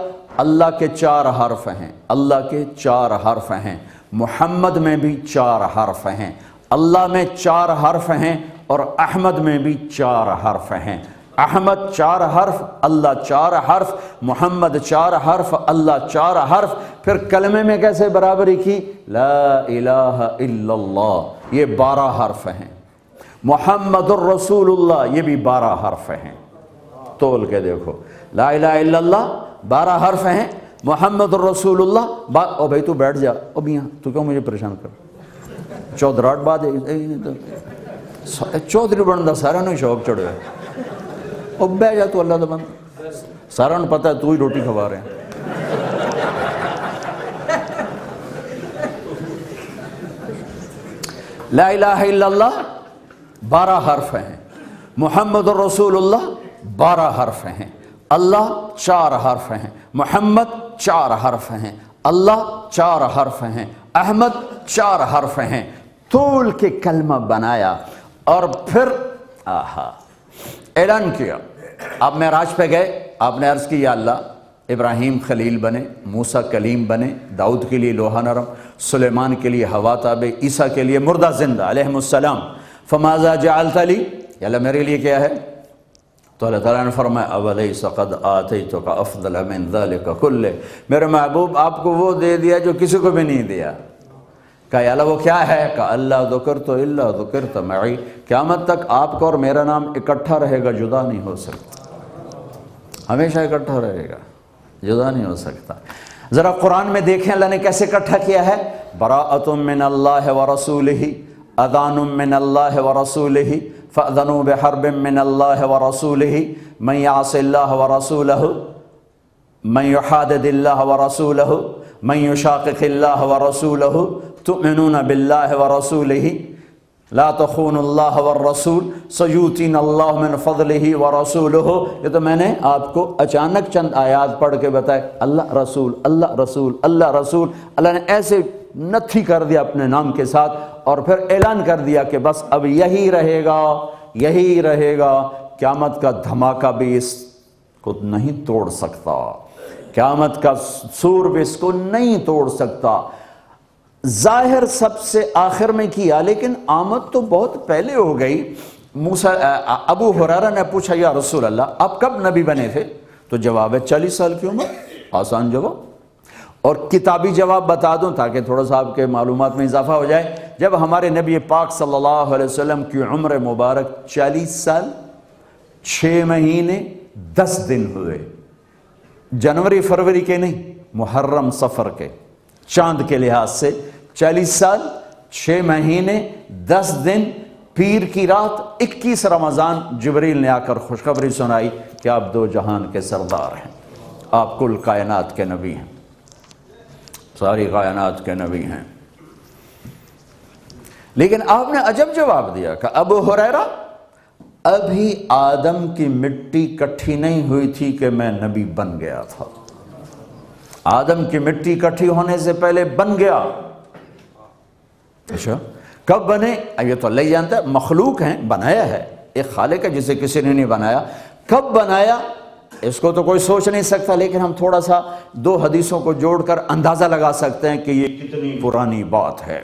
اللہ کے چار حرف ہیں اللہ کے چار حرف ہیں محمد میں بھی چار حرف ہیں اللہ میں چار حرف ہیں اور احمد میں بھی چار حرف ہیں احمد چار حرف اللہ چار حرف محمد چار حرف اللہ چار حرف پھر کلمے میں کیسے برابری کی لا الہ الا اللہ یہ بارہ حرف ہیں محمد الرسول اللہ یہ بھی بارہ حرف ہیں تول کے دیکھو لا الہ الا اللہ بارہ حرف ہیں محمد الرسول اللہ او بھائی تو بیٹھ جا او میاں تو کیوں مجھے پریشان کر چوہد رات نہیں تو چوہدری بنتا سارا نے شوق چڑھو تو اللہ دا بند سارا پتا تو ہی روٹی کھوا رہے ہیں لا الہ الا اللہ بارہ حرف ہیں محمد الرسول اللہ بارہ حرف ہیں اللہ چار حرف ہیں محمد چار حرف ہیں اللہ چار حرف ہیں احمد چار حرف ہیں طول کے کلمہ بنایا اور پھر آہا اعلان کیا آپ معراج پہ گئے آپ نے عرض کیا اللہ ابراہیم خلیل بنے موسیٰ کلیم بنے داؤد کے لیے لوہا نرم سلیمان کے لیے ہوا تاب عیسیٰ کے لیے مردہ زندہ علیہ السلام فمازا لی علی اللہ میرے لیے کیا ہے تو اللہ تعالیٰ نے فرمایا فرمۂ تو کا کل میرے محبوب آپ کو وہ دے دیا جو کسی کو بھی نہیں دیا کہا یا اللہ وہ کیا ہے کہا اللہ ذکر تو اللہ ذکر تو معی قیامت تک آپ کو اور میرا نام اکٹھا رہے گا جدا نہیں ہو سکتا ہمیشہ اکٹھا رہے گا جدا نہیں ہو سکتا ذرا قرآن میں دیکھیں اللہ نے کیسے اکٹھا کیا ہے من اللہ و رسول ہی ادان اللہ و رسول ہی فَأْذَنُوا بِحَرْبٍ مِّنَ اللَّهِ وَرَسُولِهِ مَنْ يَعْصِ اللَّهَ وَرَسُولَهُ مَنْ يُحَادِدِ اللَّهَ وَرَسُولَهُ مَنْ يُشَاقِقِ اللَّهَ وَرَسُولَهُ تُؤْمِنُونَ بِاللَّهِ وَرَسُولِهِ لا تخون اللہ والرسول سیوتین اللہ من فضلہ ورسولہ یہ تو میں نے آپ کو اچانک چند آیات پڑھ کے بتائے اللہ رسول اللہ رسول اللہ رسول اللہ نے ایسے نتھی کر دیا اپنے نام کے ساتھ اور پھر اعلان کر دیا کہ بس اب یہی رہے گا یہی رہے گا قیامت کا دھماکہ بھی اس کو نہیں توڑ سکتا قیامت کا سور بھی اس کو نہیں توڑ سکتا ظاہر سب سے آخر میں کیا لیکن آمد تو بہت پہلے ہو گئی ابو حرارہ نے پوچھا یا رسول اللہ آپ کب نبی بنے تھے تو جواب ہے چالیس سال کی عمر آسان جواب اور کتابی جواب بتا دوں تاکہ تھوڑا سا آپ کے معلومات میں اضافہ ہو جائے جب ہمارے نبی پاک صلی اللہ علیہ وسلم کی عمر مبارک چالیس سال چھ مہینے دس دن ہوئے جنوری فروری کے نہیں محرم سفر کے چاند کے لحاظ سے چالیس سال چھ مہینے دس دن پیر کی رات اکیس رمضان جبریل نے آ کر خوشخبری سنائی کہ آپ دو جہان کے سردار ہیں آپ کل کائنات کے نبی ہیں ساری کائنات کے نبی ہیں لیکن آپ نے عجب جواب دیا کہ ابو حریرا ابھی آدم کی مٹی کٹھی نہیں ہوئی تھی کہ میں نبی بن گیا تھا آدم کی مٹی کٹھی ہونے سے پہلے بن گیا اچھا کب بنے یہ تو اللہ ہی جانتا ہے مخلوق ہیں بنایا ہے ایک خالق ہے جسے کسی نے نہیں بنایا کب بنایا اس کو تو کوئی سوچ نہیں سکتا لیکن ہم تھوڑا سا دو حدیثوں کو جوڑ کر اندازہ لگا سکتے ہیں کہ یہ کتنی پرانی بات ہے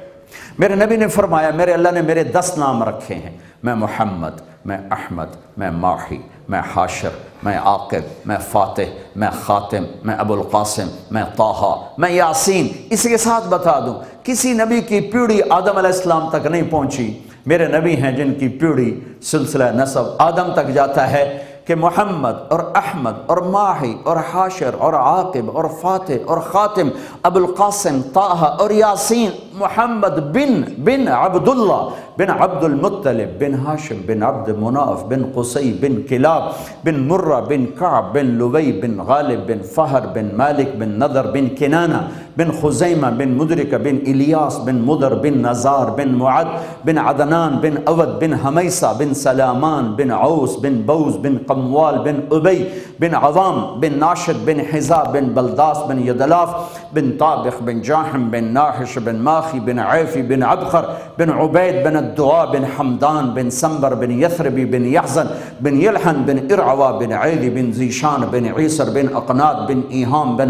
میرے نبی نے فرمایا میرے اللہ نے میرے دس نام رکھے ہیں میں محمد میں احمد میں ماہی میں حاشر میں عاقب میں فاتح میں خاتم میں ابو القاسم میں طاہا میں یاسین اس کے ساتھ بتا دوں کسی نبی کی پیڑھی آدم علیہ السلام تک نہیں پہنچی میرے نبی ہیں جن کی پیڑھی سلسلہ نصب آدم تک جاتا ہے کہ محمد اور احمد اور ماہی اور حاشر اور عاقب اور فاتح اور خاتم ابو القاسم طاہ اور یاسین محمد بن بن عبداللہ بن عبد المطلب بن حاشم بن عبد مناف بن قسی بن کلاب بن مرہ بن کعب بن لوی بن غالب بن فہر بن مالک بن نظر بن کنانہ بن خزیمہ بن مدرکہ بن الیاس بن مدر بن نظار بن معد بن عدنان بن اود بن حمیسہ بن سلامان بن عوس بن بوز بن بن عبی بن عوام بن ناشد بن حزا بن بلداس بن یدلاف بن طابق بن جاہم بن ناحش بن ماخی بن عیفی بن عبخر بن عبید بن الدعا بن حمدان بن سمبر بن یثربی بن یحزن بن یلحن بن ارعوا بن بن بن بن بن بن زیشان عیسر اقناد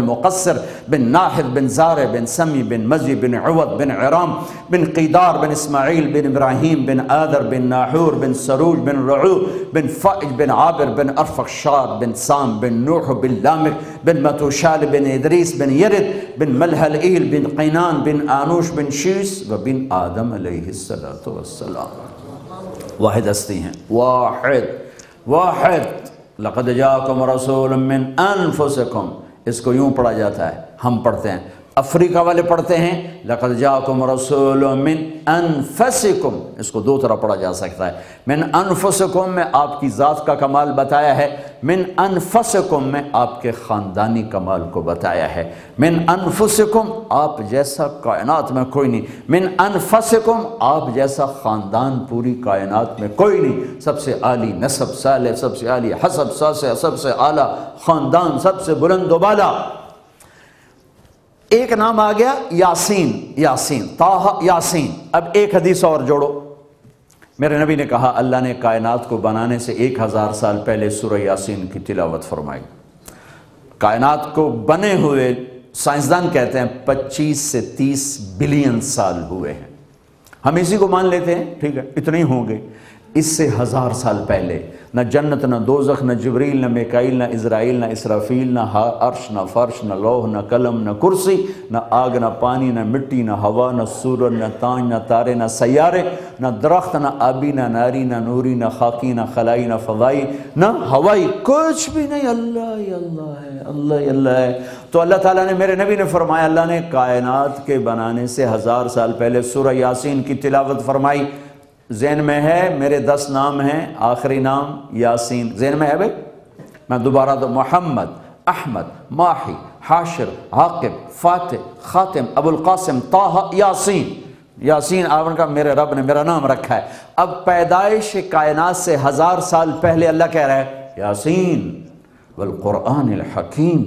مقصر بن ناحد بن زار بن سمی بن مزی بن عوض بن عرام بن قیدار بن اسماعیل بن ابراہیم بن آدر بن ناحور بن سروج بن رعو بن فائج بن عابر بن بن بن بن بن بن بن بن بن بن بن سام نوح لامك متوشال يرد ملهلئيل قينان شيس وبن واحدی ہیں واحد واحد لقد رسول من اس کو یوں پڑھا جاتا ہے ہم پڑھتے ہیں افریقہ والے پڑھتے ہیں رسول من انفسکم اس کو دو طرح پڑھا جا سکتا ہے من انفسکم میں آپ کی ذات کا کمال بتایا ہے من انفسکم میں آپ کے خاندانی کمال کو بتایا ہے من انفسکم آپ جیسا کائنات میں کوئی نہیں من انفسکم آپ جیسا خاندان پوری کائنات میں کوئی نہیں سب سے عالی نصب سالے سب سے عالی حسب سب سے اعلیٰ خاندان سب سے بلند و بالا ایک نام آ گیا یاسین یاسین تاہ یاسین اب ایک حدیث اور جوڑو میرے نبی نے کہا اللہ نے کائنات کو بنانے سے ایک ہزار سال پہلے سورہ یاسین کی تلاوت فرمائی کائنات کو بنے ہوئے سائنسدان کہتے ہیں پچیس سے تیس بلین سال ہوئے ہیں ہم اسی کو مان لیتے ہیں ٹھیک ہے اتنے ہی ہوں گے اس سے ہزار سال پہلے نہ جنت نہ دوزخ نہ جبریل نہ میکائل نہ اسرائیل نہ اسرافیل نہ عرش نہ فرش نہ لوہ نہ قلم نہ کرسی نہ آگ نہ پانی نہ مٹی نہ ہوا نہ سورج نہ تان نہ تارے نہ سیارے نہ درخت نہ آبی نہ ناری نہ نوری نہ خاکی نہ خلائی نہ فضائی نہ ہوائی کچھ بھی نہیں اللہ اللہ ہے اللہ اللہ ہے تو اللہ تعالیٰ نے میرے نبی نے فرمایا اللہ نے کائنات کے بنانے سے ہزار سال پہلے سورہ یاسین کی تلاوت فرمائی ذہن میں ہے میرے دس نام ہیں آخری نام یاسین ذہن میں ہے بھائی میں دوبارہ دو محمد احمد ماہی حاشر حاقب فاتح خاتم ابو القاسم طاہ یاسین یاسین کا میرے رب نے میرا نام رکھا ہے اب پیدائش کائنات سے ہزار سال پہلے اللہ کہہ رہا ہے یاسین والقرآن الحکیم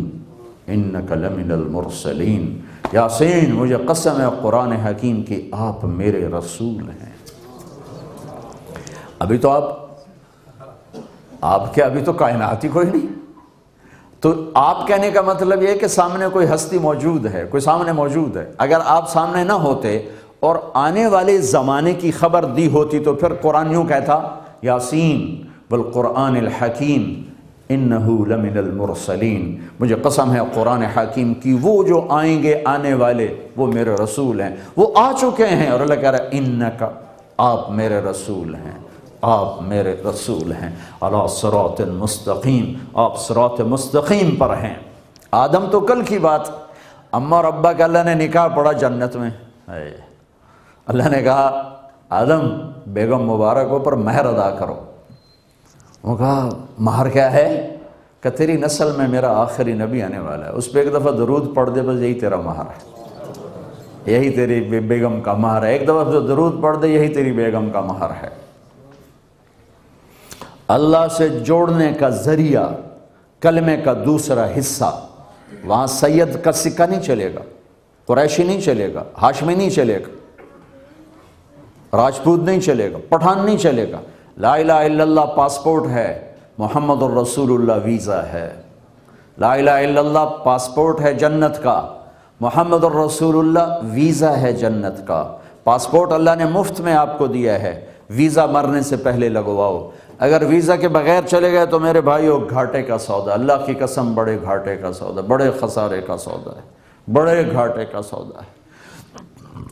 لمن المرسلین یاسین مجھے قسم ہے قرآن حکیم کہ آپ میرے رسول ہیں ابھی تو آپ آپ کے ابھی تو کائنات ہی کوئی نہیں تو آپ کہنے کا مطلب یہ کہ سامنے کوئی ہستی موجود ہے کوئی سامنے موجود ہے اگر آپ سامنے نہ ہوتے اور آنے والے زمانے کی خبر دی ہوتی تو پھر قرآن یوں کہتا یاسین بالقرآن الحکیم انہو لمن المرسلین مجھے قسم ہے قرآن حکیم کی وہ جو آئیں گے آنے والے وہ میرے رسول ہیں وہ آ چکے ہیں اور اللہ کہہ رہا ہے انکا آپ میرے رسول ہیں آپ میرے رسول ہیں اللہ سرات مستقیم آپ سرات مستقیم پر ہیں آدم تو کل کی بات اماں اور ابا کے اللہ نے نکاح پڑا جنت میں اللہ نے کہا آدم بیگم مبارکوں پر مہر ادا کرو وہ کہا مہر کیا ہے کہ تیری نسل میں میرا آخری نبی آنے والا ہے اس پہ ایک دفعہ درود پڑھ دے بس یہی تیرا مہر ہے یہی تیری بیگم کا مہر ہے ایک دفعہ درود پڑھ دے یہی تیری بیگم کا مہر ہے اللہ سے جوڑنے کا ذریعہ کلمے کا دوسرا حصہ وہاں سید کا سکہ نہیں چلے گا قریشی نہیں چلے گا ہاشمی نہیں چلے گا راجپوت نہیں چلے گا پٹھان نہیں چلے گا لا الہ الا اللہ پاسپورٹ ہے محمد الرسول اللہ ویزا ہے لا الہ الا اللہ پاسپورٹ ہے جنت کا محمد الرسول اللہ ویزا ہے جنت کا پاسپورٹ اللہ نے مفت میں آپ کو دیا ہے ویزا مرنے سے پہلے لگواؤ اگر ویزا کے بغیر چلے گئے تو میرے بھائیو گھاٹے کا سودا اللہ کی قسم بڑے گھاٹے کا سودا بڑے خسارے کا سودا ہے بڑے گھاٹے کا سودا ہے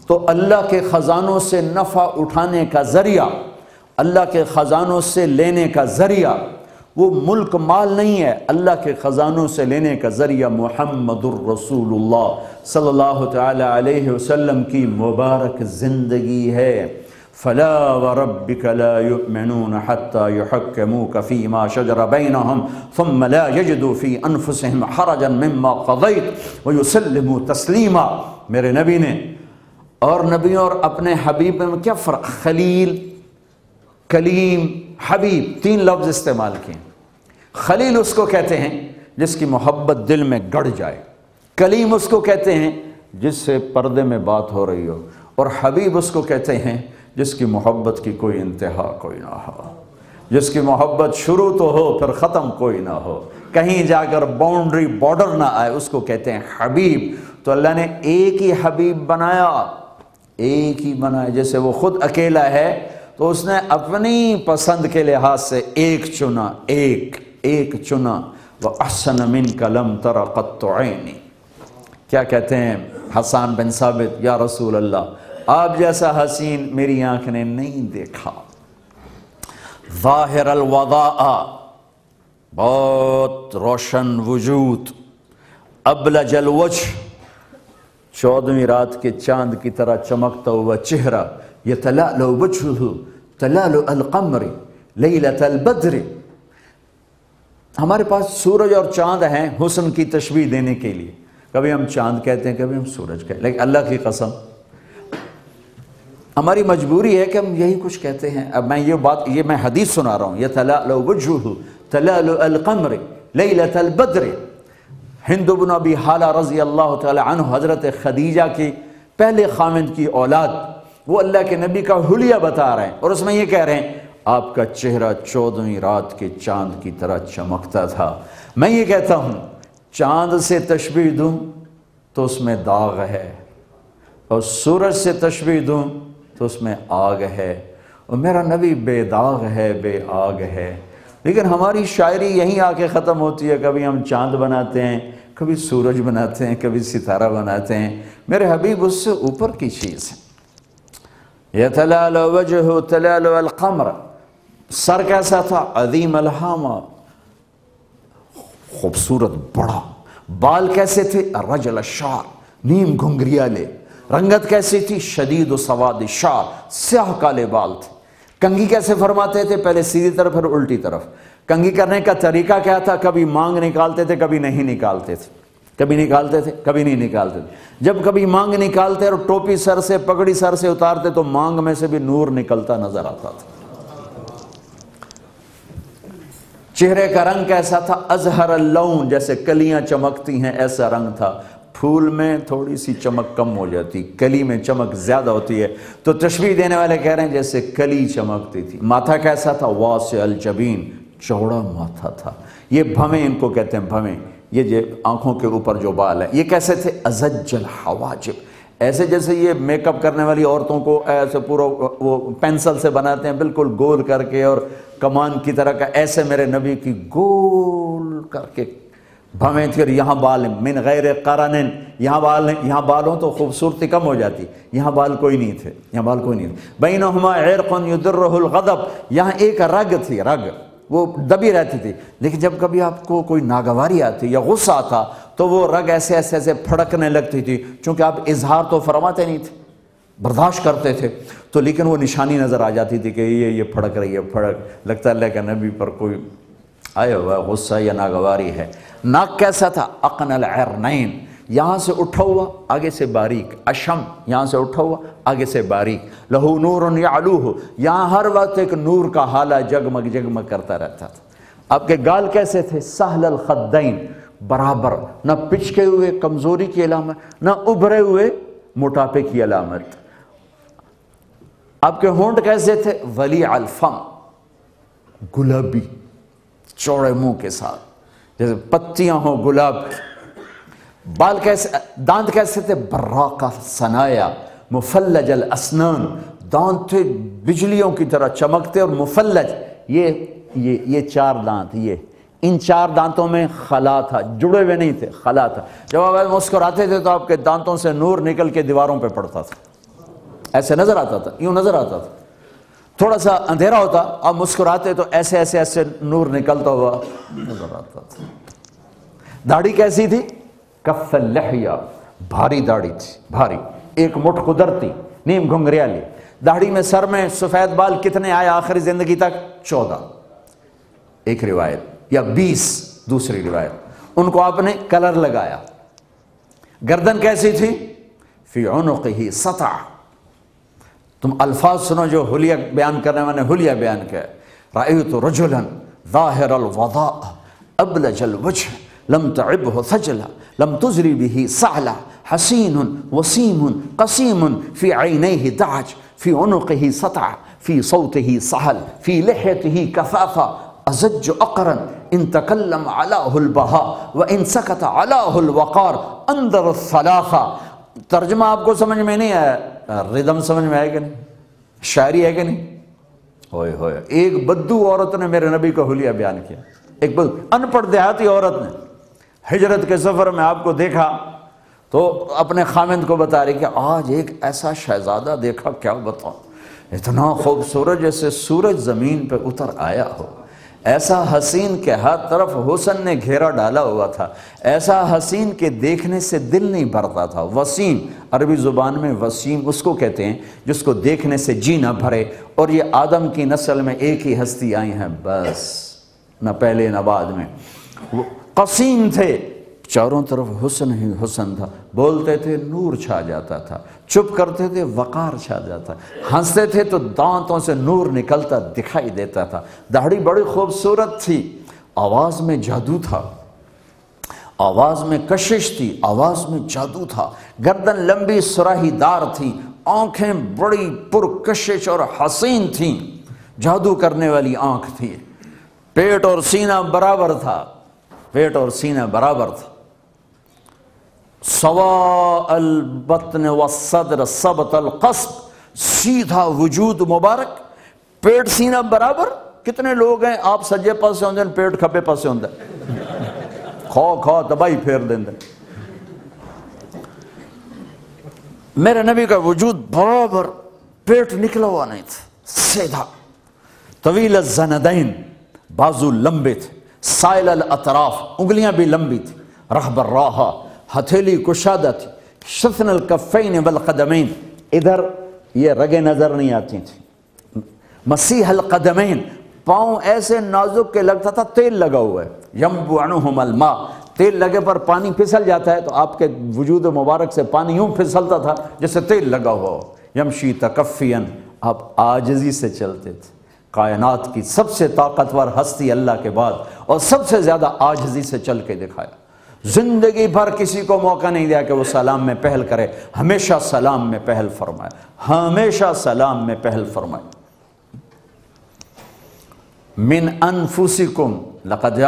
تو اللہ کے خزانوں سے نفع اٹھانے کا ذریعہ اللہ کے خزانوں سے لینے کا ذریعہ وہ ملک مال نہیں ہے اللہ کے خزانوں سے لینے کا ذریعہ محمد الرسول اللہ صلی اللہ تعالی علیہ وسلم کی مبارک زندگی ہے فلا و حرجا مما قضيت ويسلموا تسليما میرے نبی نے اور نبیوں اور اپنے حبیب میں کیا فرق خلیل کلیم حبیب تین لفظ استعمال کیے خلیل اس کو کہتے ہیں جس کی محبت دل میں گڑ جائے کلیم اس کو کہتے ہیں جس سے پردے میں بات ہو رہی ہو اور حبیب اس کو کہتے ہیں جس کی محبت کی کوئی انتہا کوئی نہ ہو جس کی محبت شروع تو ہو پھر ختم کوئی نہ ہو کہیں جا کر باؤنڈری بارڈر نہ آئے اس کو کہتے ہیں حبیب تو اللہ نے ایک ہی حبیب بنایا ایک ہی بنایا جیسے وہ خود اکیلا ہے تو اس نے اپنی پسند کے لحاظ سے ایک چنا ایک ایک چنا وہ من کلم ترقت کیا کہتے ہیں حسان بن ثابت یا رسول اللہ آپ جیسا حسین میری آنکھ نے نہیں دیکھا ظاہر الوضاء بہت روشن وجود ابلج الوجھ چودمی رات کے چاند کی طرح چمکتا ہوا چہرہ یہ تلال لو القمر لیلت البدر ہمارے پاس سورج اور چاند ہیں حسن کی تشبیح دینے کے لیے کبھی ہم چاند کہتے ہیں کبھی ہم سورج کہتے ہیں لیکن اللہ کی قسم ہماری مجبوری ہے کہ ہم یہی کچھ کہتے ہیں اب میں یہ بات یہ میں حدیث سنا رہا ہوں یہ البدر ہند ہندو ابی حالہ رضی اللہ تعالی عنہ حضرت خدیجہ کی پہلے خامند کی اولاد وہ اللہ کے نبی کا حلیہ بتا رہے ہیں اور اس میں یہ کہہ رہے ہیں آپ کا چہرہ چودہ رات کے چاند کی طرح چمکتا تھا میں یہ کہتا ہوں چاند سے تشبیح دوں تو اس میں داغ ہے اور سورج سے تشبیح دوں تو اس میں آگ ہے اور میرا نبی بے داغ ہے بے آگ ہے لیکن ہماری شاعری یہیں آ کے ختم ہوتی ہے کبھی ہم چاند بناتے ہیں کبھی سورج بناتے ہیں کبھی ستارہ بناتے ہیں میرے حبیب اس سے اوپر کی چیز ہے یا القمر سر کیسا تھا عظیم الحامہ خوبصورت بڑا بال کیسے تھے رجل الشعر نیم گھنگریالے لے رنگت کیسی تھی شدید و سواد شاہ سیاہ کالے بال تھے کنگی کیسے فرماتے تھے پہلے سیدھی طرف پھر الٹی طرف کنگی کرنے کا طریقہ کیا تھا کبھی مانگ نکالتے تھے کبھی نہیں نکالتے تھے کبھی نکالتے تھے کبھی نہیں نکالتے تھے جب کبھی مانگ نکالتے اور ٹوپی سر سے پگڑی سر سے اتارتے تو مانگ میں سے بھی نور نکلتا نظر آتا تھا چہرے کا رنگ کیسا تھا ازہر اللون جیسے کلیاں چمکتی ہیں ایسا رنگ تھا پھول میں تھوڑی سی چمک کم ہو جاتی کلی میں چمک زیادہ ہوتی ہے تو تشبیح دینے والے کہہ رہے ہیں جیسے کلی چمکتی تھی ماتھا کیسا تھا واس الجبین چوڑا ماتھا تھا یہ بھمیں ان کو کہتے ہیں بھمیں یہ جو آنکھوں کے اوپر جو بال ہے یہ کیسے تھے ازجل حواجب ایسے جیسے یہ میک اپ کرنے والی عورتوں کو ایسے پورا وہ پینسل سے بناتے ہیں بالکل گول کر کے اور کمان کی طرح کا ایسے میرے نبی کی گول کر کے ہمیں پھر یہاں بال من غیر قرن یہاں بال ہیں یہاں بال ہوں تو خوبصورتی کم ہو جاتی یہاں بال کوئی نہیں تھے یہاں بال کوئی نہیں تھے بینہما غیر یدرہ الغضب یہاں ایک رگ تھی رگ وہ دبی رہتی تھی لیکن جب کبھی آپ کو کوئی ناگواری آتی یا غصہ آتا تو وہ رگ ایسے ایسے ایسے پھڑکنے لگتی تھی چونکہ آپ اظہار تو فرماتے نہیں تھے برداشت کرتے تھے تو لیکن وہ نشانی نظر آ جاتی تھی کہ یہ یہ پھڑک رہی ہے پھڑک لگتا ہے اللہ کے نبی پر کوئی ناگواری ہے ناک کیسا تھا اقن العرنین یہاں سے اٹھا ہوا آگے سے باریک اشم یہاں سے اٹھا ہوا آگے سے باریک لہو نور یعلوہ یہاں ہر وقت ایک نور کا حالہ جگمگ جگمگ کرتا رہتا تھا آپ کے گال کیسے تھے سہل الخدین برابر نہ پچکے ہوئے کمزوری کی علامت نہ ابھرے ہوئے موٹاپے کی علامت آپ کے ہونٹ کیسے تھے ولی الفم گلابی چوڑے منہ کے ساتھ جیسے پتیاں ہوں گلاب بال کیسے دانت کیسے تھے برا کا سنایا مفلج الاسنان دانت بجلیوں کی طرح چمکتے اور مفلج یہ یہ یہ چار دانت یہ ان چار دانتوں میں خلا تھا جڑے ہوئے نہیں تھے خلا تھا جب آپ مسکراتے تھے تو آپ کے دانتوں سے نور نکل کے دیواروں پہ پڑتا تھا ایسے نظر آتا تھا یوں نظر آتا تھا تھوڑا سا اندھیرا ہوتا آپ مسکراتے تو ایسے ایسے ایسے نور نکلتا ہوا نظر آتا تھا داڑھی کیسی تھی کف لہیا بھاری داڑھی تھی بھاری ایک قدرتی نیم گھنگریالی داڑھی میں سر میں سفید بال کتنے آئے آخری زندگی تک چودہ ایک روایت یا بیس دوسری روایت ان کو آپ نے کلر لگایا گردن کیسی تھی فی عنقہ سطح تم الفاظ سنو جو حلیہ بیان کرنے میں نے حلیہ بیان کیا رائیت رجلا ظاہر الوضاء ابلج الوجہ لم تعبه ثجلا لم تزری به سعلا حسین وسیم قسیم فی عینیہ دعج فی عنقه سطع فی صوته سہل فی لحیته کفافہ ازج اقرا ان تکلم علاه البهاء وان سکت علاه الوقار اندر الثلاثہ ترجمہ آپ کو سمجھ میں نہیں آیا ردم سمجھ میں آئے کہ نہیں شاعری ہے کہ نہیں ہوئے ہوئے ایک بدو عورت نے میرے نبی کا حلیہ بیان کیا ایک ان پڑھ دیہاتی عورت نے ہجرت کے سفر میں آپ کو دیکھا تو اپنے خامند کو بتا رہی کہ آج ایک ایسا شہزادہ دیکھا کیا بتاؤں اتنا خوبصورت جیسے سورج زمین پہ اتر آیا ہو ایسا حسین کہ ہر طرف حسن نے گھیرا ڈالا ہوا تھا ایسا حسین کے دیکھنے سے دل نہیں بھرتا تھا وسیم عربی زبان میں وسیم اس کو کہتے ہیں جس کو دیکھنے سے جی نہ بھرے اور یہ آدم کی نسل میں ایک ہی ہستی آئی ہیں بس نہ پہلے نہ بعد میں وہ تھے چاروں طرف حسن ہی حسن تھا بولتے تھے نور چھا جاتا تھا چپ کرتے تھے وقار چھا جاتا ہنستے تھے تو دانتوں سے نور نکلتا دکھائی دیتا تھا دہڑی بڑی خوبصورت تھی آواز میں جادو تھا آواز میں کشش تھی آواز میں جادو تھا گردن لمبی سراہی دار تھی آنکھیں بڑی پرکشش اور حسین تھیں جادو کرنے والی آنکھ تھی پیٹ اور سینہ برابر تھا پیٹ اور سینہ برابر تھا البت و صدر سبت القصب سیدھا وجود مبارک پیٹ سینہ برابر کتنے لوگ ہیں آپ سجے پاس ہیں پیٹ کھپے پاس ہیں کھو کھو تباہی پھیر دیں میرے نبی کا وجود برابر پیٹ نکلا ہوا نہیں تھا سیدھا طویل الزندین بازو لمبے تھے سائل الاطراف انگلیاں بھی لمبی تھی راہا ہتھیلی کشادہ تھی شفن القفین والقدمین ادھر یہ رگے نظر نہیں آتی تھیں مسیح القدمین پاؤں ایسے نازک کے لگتا تھا تیل لگا ہوا ہے یمبو عنہم الماء تیل لگے پر پانی پھسل جاتا ہے تو آپ کے وجود مبارک سے پانی یوں پھسلتا تھا جیسے تیل لگا ہوا ہو یمشی شیتا آپ آجزی سے چلتے تھے کائنات کی سب سے طاقتور ہستی اللہ کے بعد اور سب سے زیادہ آجزی سے چل کے دکھایا زندگی بھر کسی کو موقع نہیں دیا کہ وہ سلام میں پہل کرے ہمیشہ سلام میں پہل فرمائے ہمیشہ سلام میں پہل فرمائے من من انفسکم لقد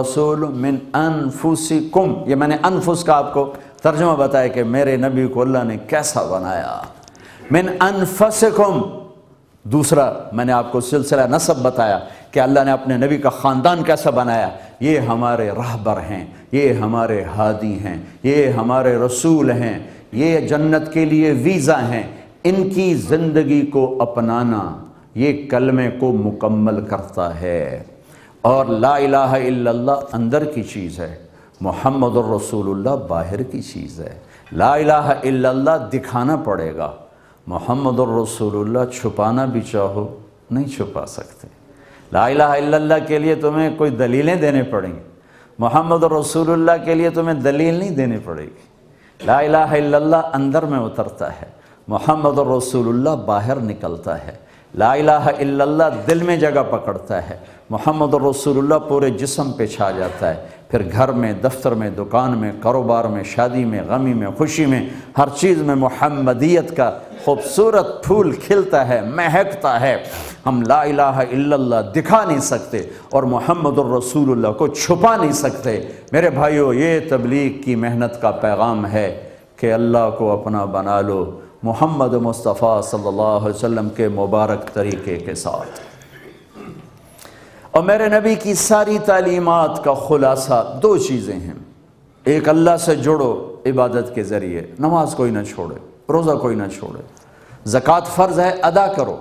رسول انفسکم یہ میں نے انفس کا آپ کو ترجمہ بتایا کہ میرے نبی کو اللہ نے کیسا بنایا من انفسکم دوسرا میں نے آپ کو سلسلہ نصب بتایا کہ اللہ نے اپنے نبی کا خاندان کیسا بنایا یہ ہمارے رہبر ہیں یہ ہمارے ہادی ہیں یہ ہمارے رسول ہیں یہ جنت کے لیے ویزا ہیں ان کی زندگی کو اپنانا یہ کلمے کو مکمل کرتا ہے اور لا الہ الا اللہ اندر کی چیز ہے محمد الرسول اللہ باہر کی چیز ہے لا الہ الا اللہ دکھانا پڑے گا محمد الرسول اللہ چھپانا بھی چاہو نہیں چھپا سکتے لا الہ الا اللہ کے لیے تمہیں کوئی دلیلیں دینے پڑیں گی محمد رسول اللہ کے لیے تمہیں دلیل نہیں دینے پڑے گی لا الہ الا اللہ اندر میں اترتا ہے محمد الرسول اللہ باہر نکلتا ہے لا الہ الا اللہ دل میں جگہ پکڑتا ہے محمد الرسول اللہ پورے جسم پہ چھا جاتا ہے پھر گھر میں دفتر میں دکان میں کاروبار میں شادی میں غمی میں خوشی میں ہر چیز میں محمدیت کا خوبصورت پھول کھلتا ہے مہکتا ہے ہم لا الہ الا اللہ دکھا نہیں سکتے اور محمد الرسول اللہ کو چھپا نہیں سکتے میرے بھائیو یہ تبلیغ کی محنت کا پیغام ہے کہ اللہ کو اپنا بنا لو محمد مصطفیٰ صلی اللہ علیہ وسلم کے مبارک طریقے کے ساتھ اور میرے نبی کی ساری تعلیمات کا خلاصہ دو چیزیں ہیں ایک اللہ سے جڑو عبادت کے ذریعے نماز کوئی نہ چھوڑے روزہ کوئی نہ چھوڑے زکوٰۃ فرض ہے ادا کرو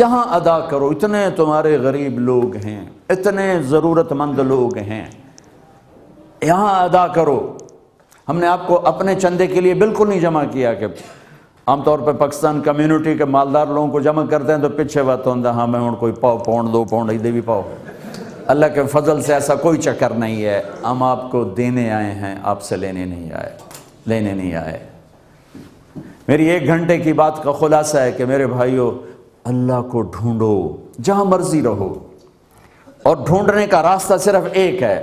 یہاں ادا کرو اتنے تمہارے غریب لوگ ہیں اتنے ضرورت مند لوگ ہیں یہاں ادا کرو ہم نے آپ کو اپنے چندے کے لیے بالکل نہیں جمع کیا کہ عام طور پہ پاکستان کمیونٹی کے مالدار لوگوں کو جمع کرتے ہیں تو پیچھے بات ہاں میں ہوں کوئی پاؤ پاؤنڈ دو پاؤنڈ ادھر بھی پاؤ اللہ کے فضل سے ایسا کوئی چکر نہیں ہے ہم آپ کو دینے آئے ہیں آپ سے لینے نہیں آئے لینے نہیں آئے میری ایک گھنٹے کی بات کا خلاصہ ہے کہ میرے بھائیو اللہ کو ڈھونڈو جہاں مرضی رہو اور ڈھونڈنے کا راستہ صرف ایک ہے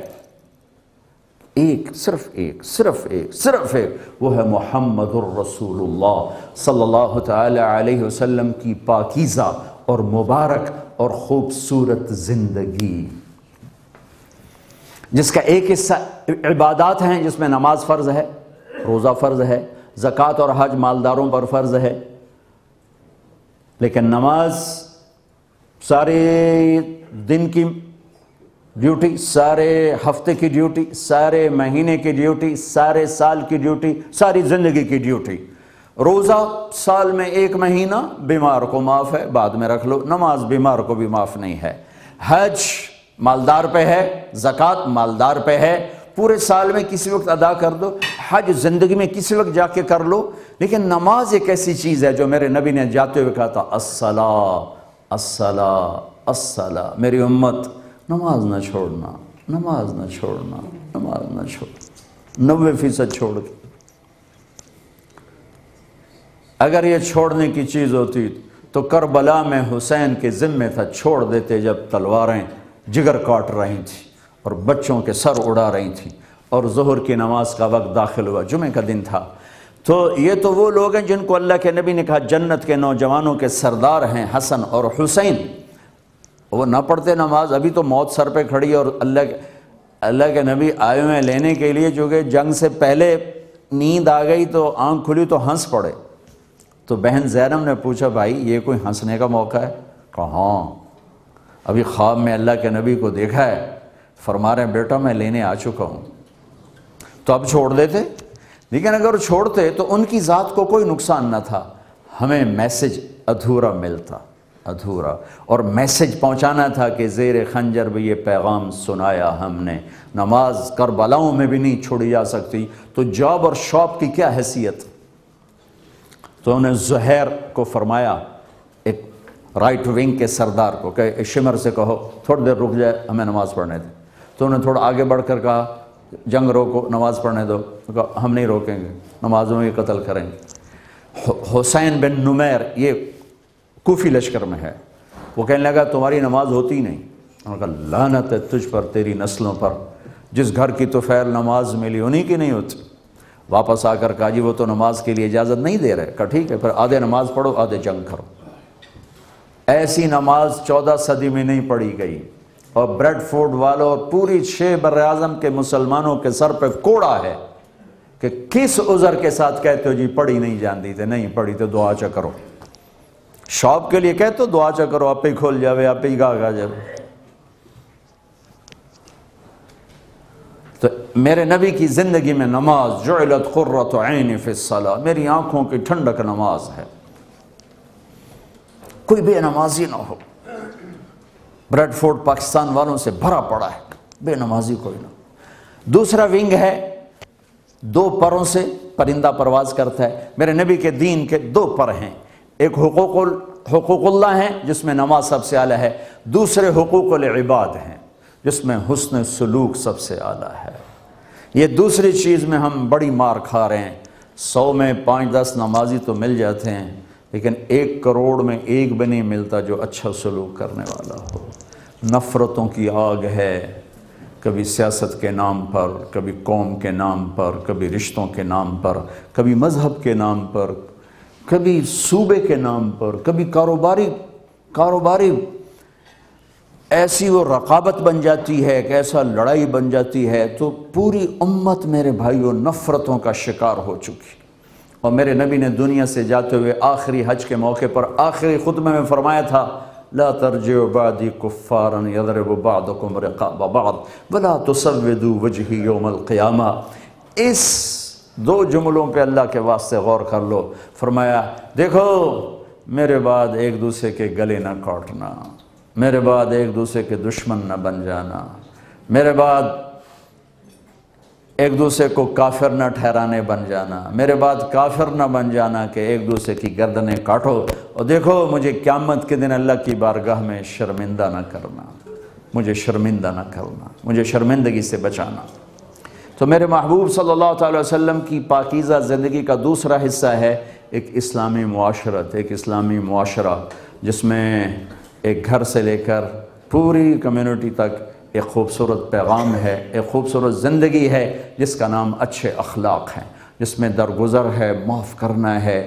ایک صرف ایک صرف ایک صرف ایک وہ ہے محمد الرسول اللہ صلی اللہ تعالی علیہ وسلم کی پاکیزہ اور مبارک اور خوبصورت زندگی جس کا ایک حصہ عبادات ہیں جس میں نماز فرض ہے روزہ فرض ہے زکوٰۃ اور حج مالداروں پر فرض ہے لیکن نماز سارے دن کی ڈیوٹی سارے ہفتے کی ڈیوٹی سارے مہینے کی ڈیوٹی سارے سال کی ڈیوٹی ساری زندگی کی ڈیوٹی روزہ سال میں ایک مہینہ بیمار کو معاف ہے بعد میں رکھ لو نماز بیمار کو بھی معاف نہیں ہے حج مالدار پہ ہے زکوٰۃ مالدار پہ ہے پورے سال میں کسی وقت ادا کر دو حج زندگی میں کسی وقت جا کے کر لو لیکن نماز ایک ایسی چیز ہے جو میرے نبی نے جاتے ہوئے کہا تھا السلام السلام السلام میری امت نماز نہ چھوڑنا نماز نہ چھوڑنا نماز نہ چھوڑنا نوے فیصد چھوڑ کے اگر یہ چھوڑنے کی چیز ہوتی تو کربلا میں حسین کے ذمے تھا چھوڑ دیتے جب تلواریں جگر کاٹ رہی تھیں اور بچوں کے سر اڑا رہی تھیں اور ظہر کی نماز کا وقت داخل ہوا جمعہ کا دن تھا تو یہ تو وہ لوگ ہیں جن کو اللہ کے نبی نے کہا جنت کے نوجوانوں کے سردار ہیں حسن اور حسین وہ نہ پڑھتے نماز ابھی تو موت سر پہ کھڑی اور اللہ کے اللہ کے نبی آئے ہوئے لینے کے لیے چونکہ جنگ سے پہلے نیند آ گئی تو آنکھ کھلی تو ہنس پڑے تو بہن زینم نے پوچھا بھائی یہ کوئی ہنسنے کا موقع ہے ہاں ابھی خواب میں اللہ کے نبی کو دیکھا ہے فرما رہے ہیں بیٹا میں لینے آ چکا ہوں تو اب چھوڑ دیتے لیکن اگر چھوڑتے تو ان کی ذات کو کوئی نقصان نہ تھا ہمیں میسج ادھورا ملتا ادھورا اور میسج پہنچانا تھا کہ زیر خنجر بھی یہ پیغام سنایا ہم نے نماز کربلاؤں میں بھی نہیں چھوڑی جا سکتی تو جاب اور شاپ کی کیا حیثیت تو کو فرمایا ایک رائٹ ونگ کے سردار کو کہ شمر سے کہو تھوڑی دیر رک جائے ہمیں نماز پڑھنے دیں تو انہیں تھوڑا آگے بڑھ کر کہا جنگ روکو نماز پڑھنے دو ہم نہیں روکیں گے نمازوں میں قتل کریں گے حسین بن نمیر یہ کوفی لشکر میں ہے وہ کہنے لگا تمہاری نماز ہوتی نہیں انہوں نے کہا لانت ہے تجھ پر تیری نسلوں پر جس گھر کی تو فیل نماز ملی انہی کی نہیں ہوتی واپس آ کر کہا جی وہ تو نماز کے لیے اجازت نہیں دے رہے کہا ٹھیک ہے پھر آدھے نماز پڑھو آدھے جنگ کرو ایسی نماز چودہ صدی میں نہیں پڑھی گئی اور بریڈ فوڈ اور پوری شے بر اعظم کے مسلمانوں کے سر پہ کوڑا ہے کہ کس عذر کے ساتھ کہتے ہو جی پڑھی نہیں جانتی تھے نہیں پڑھی تو دعا چا کرو شاپ کے لیے کہ تو چا کرو آپ ہی کھول جاوے آپ ہی گاہ گاہ تو میرے نبی کی زندگی میں نماز جعلت علت عین فی صلاح میری آنکھوں کی ٹھنڈک نماز ہے کوئی بے نمازی نہ ہو بریڈ فورڈ پاکستان والوں سے بھرا پڑا ہے بے نمازی کوئی نہ دوسرا ونگ ہے دو پروں سے پرندہ پرواز کرتا ہے میرے نبی کے دین کے دو پر ہیں ایک حقوق حقوق اللہ ہیں جس میں نماز سب سے اعلیٰ ہے دوسرے حقوق العباد ہیں جس میں حسن سلوک سب سے اعلیٰ ہے یہ دوسری چیز میں ہم بڑی مار کھا رہے ہیں سو میں پانچ دس نمازی تو مل جاتے ہیں لیکن ایک کروڑ میں ایک بھی نہیں ملتا جو اچھا سلوک کرنے والا ہو نفرتوں کی آگ ہے کبھی سیاست کے نام پر کبھی قوم کے نام پر کبھی رشتوں کے نام پر کبھی مذہب کے نام پر کبھی صوبے کے نام پر کبھی کاروباری کاروباری ایسی وہ رقابت بن جاتی ہے ایسا لڑائی بن جاتی ہے تو پوری امت میرے بھائی و نفرتوں کا شکار ہو چکی اور میرے نبی نے دنیا سے جاتے ہوئے آخری حج کے موقع پر آخری خطبے میں فرمایا تھا لا ترج یضرب کفارَََََ رقاب قمر ولا تسود وجہ القیامہ اس دو جملوں پہ اللہ کے واسطے غور کر لو فرمایا دیکھو میرے بعد ایک دوسرے کے گلے نہ کاٹنا میرے بعد ایک دوسرے کے دشمن نہ بن جانا میرے بعد ایک دوسرے کو کافر نہ ٹھہرانے بن جانا میرے بعد کافر نہ بن جانا کہ ایک دوسرے کی گردنیں کاٹو اور دیکھو مجھے قیامت کے دن اللہ کی بارگاہ میں شرمندہ نہ کرنا مجھے شرمندہ نہ کرنا مجھے شرمندگی سے بچانا تو میرے محبوب صلی اللہ علیہ وسلم کی پاکیزہ زندگی کا دوسرا حصہ ہے ایک اسلامی معاشرت ایک اسلامی معاشرہ جس میں ایک گھر سے لے کر پوری کمیونٹی تک ایک خوبصورت پیغام ہے ایک خوبصورت زندگی ہے جس کا نام اچھے اخلاق ہیں جس میں درگزر ہے معاف کرنا ہے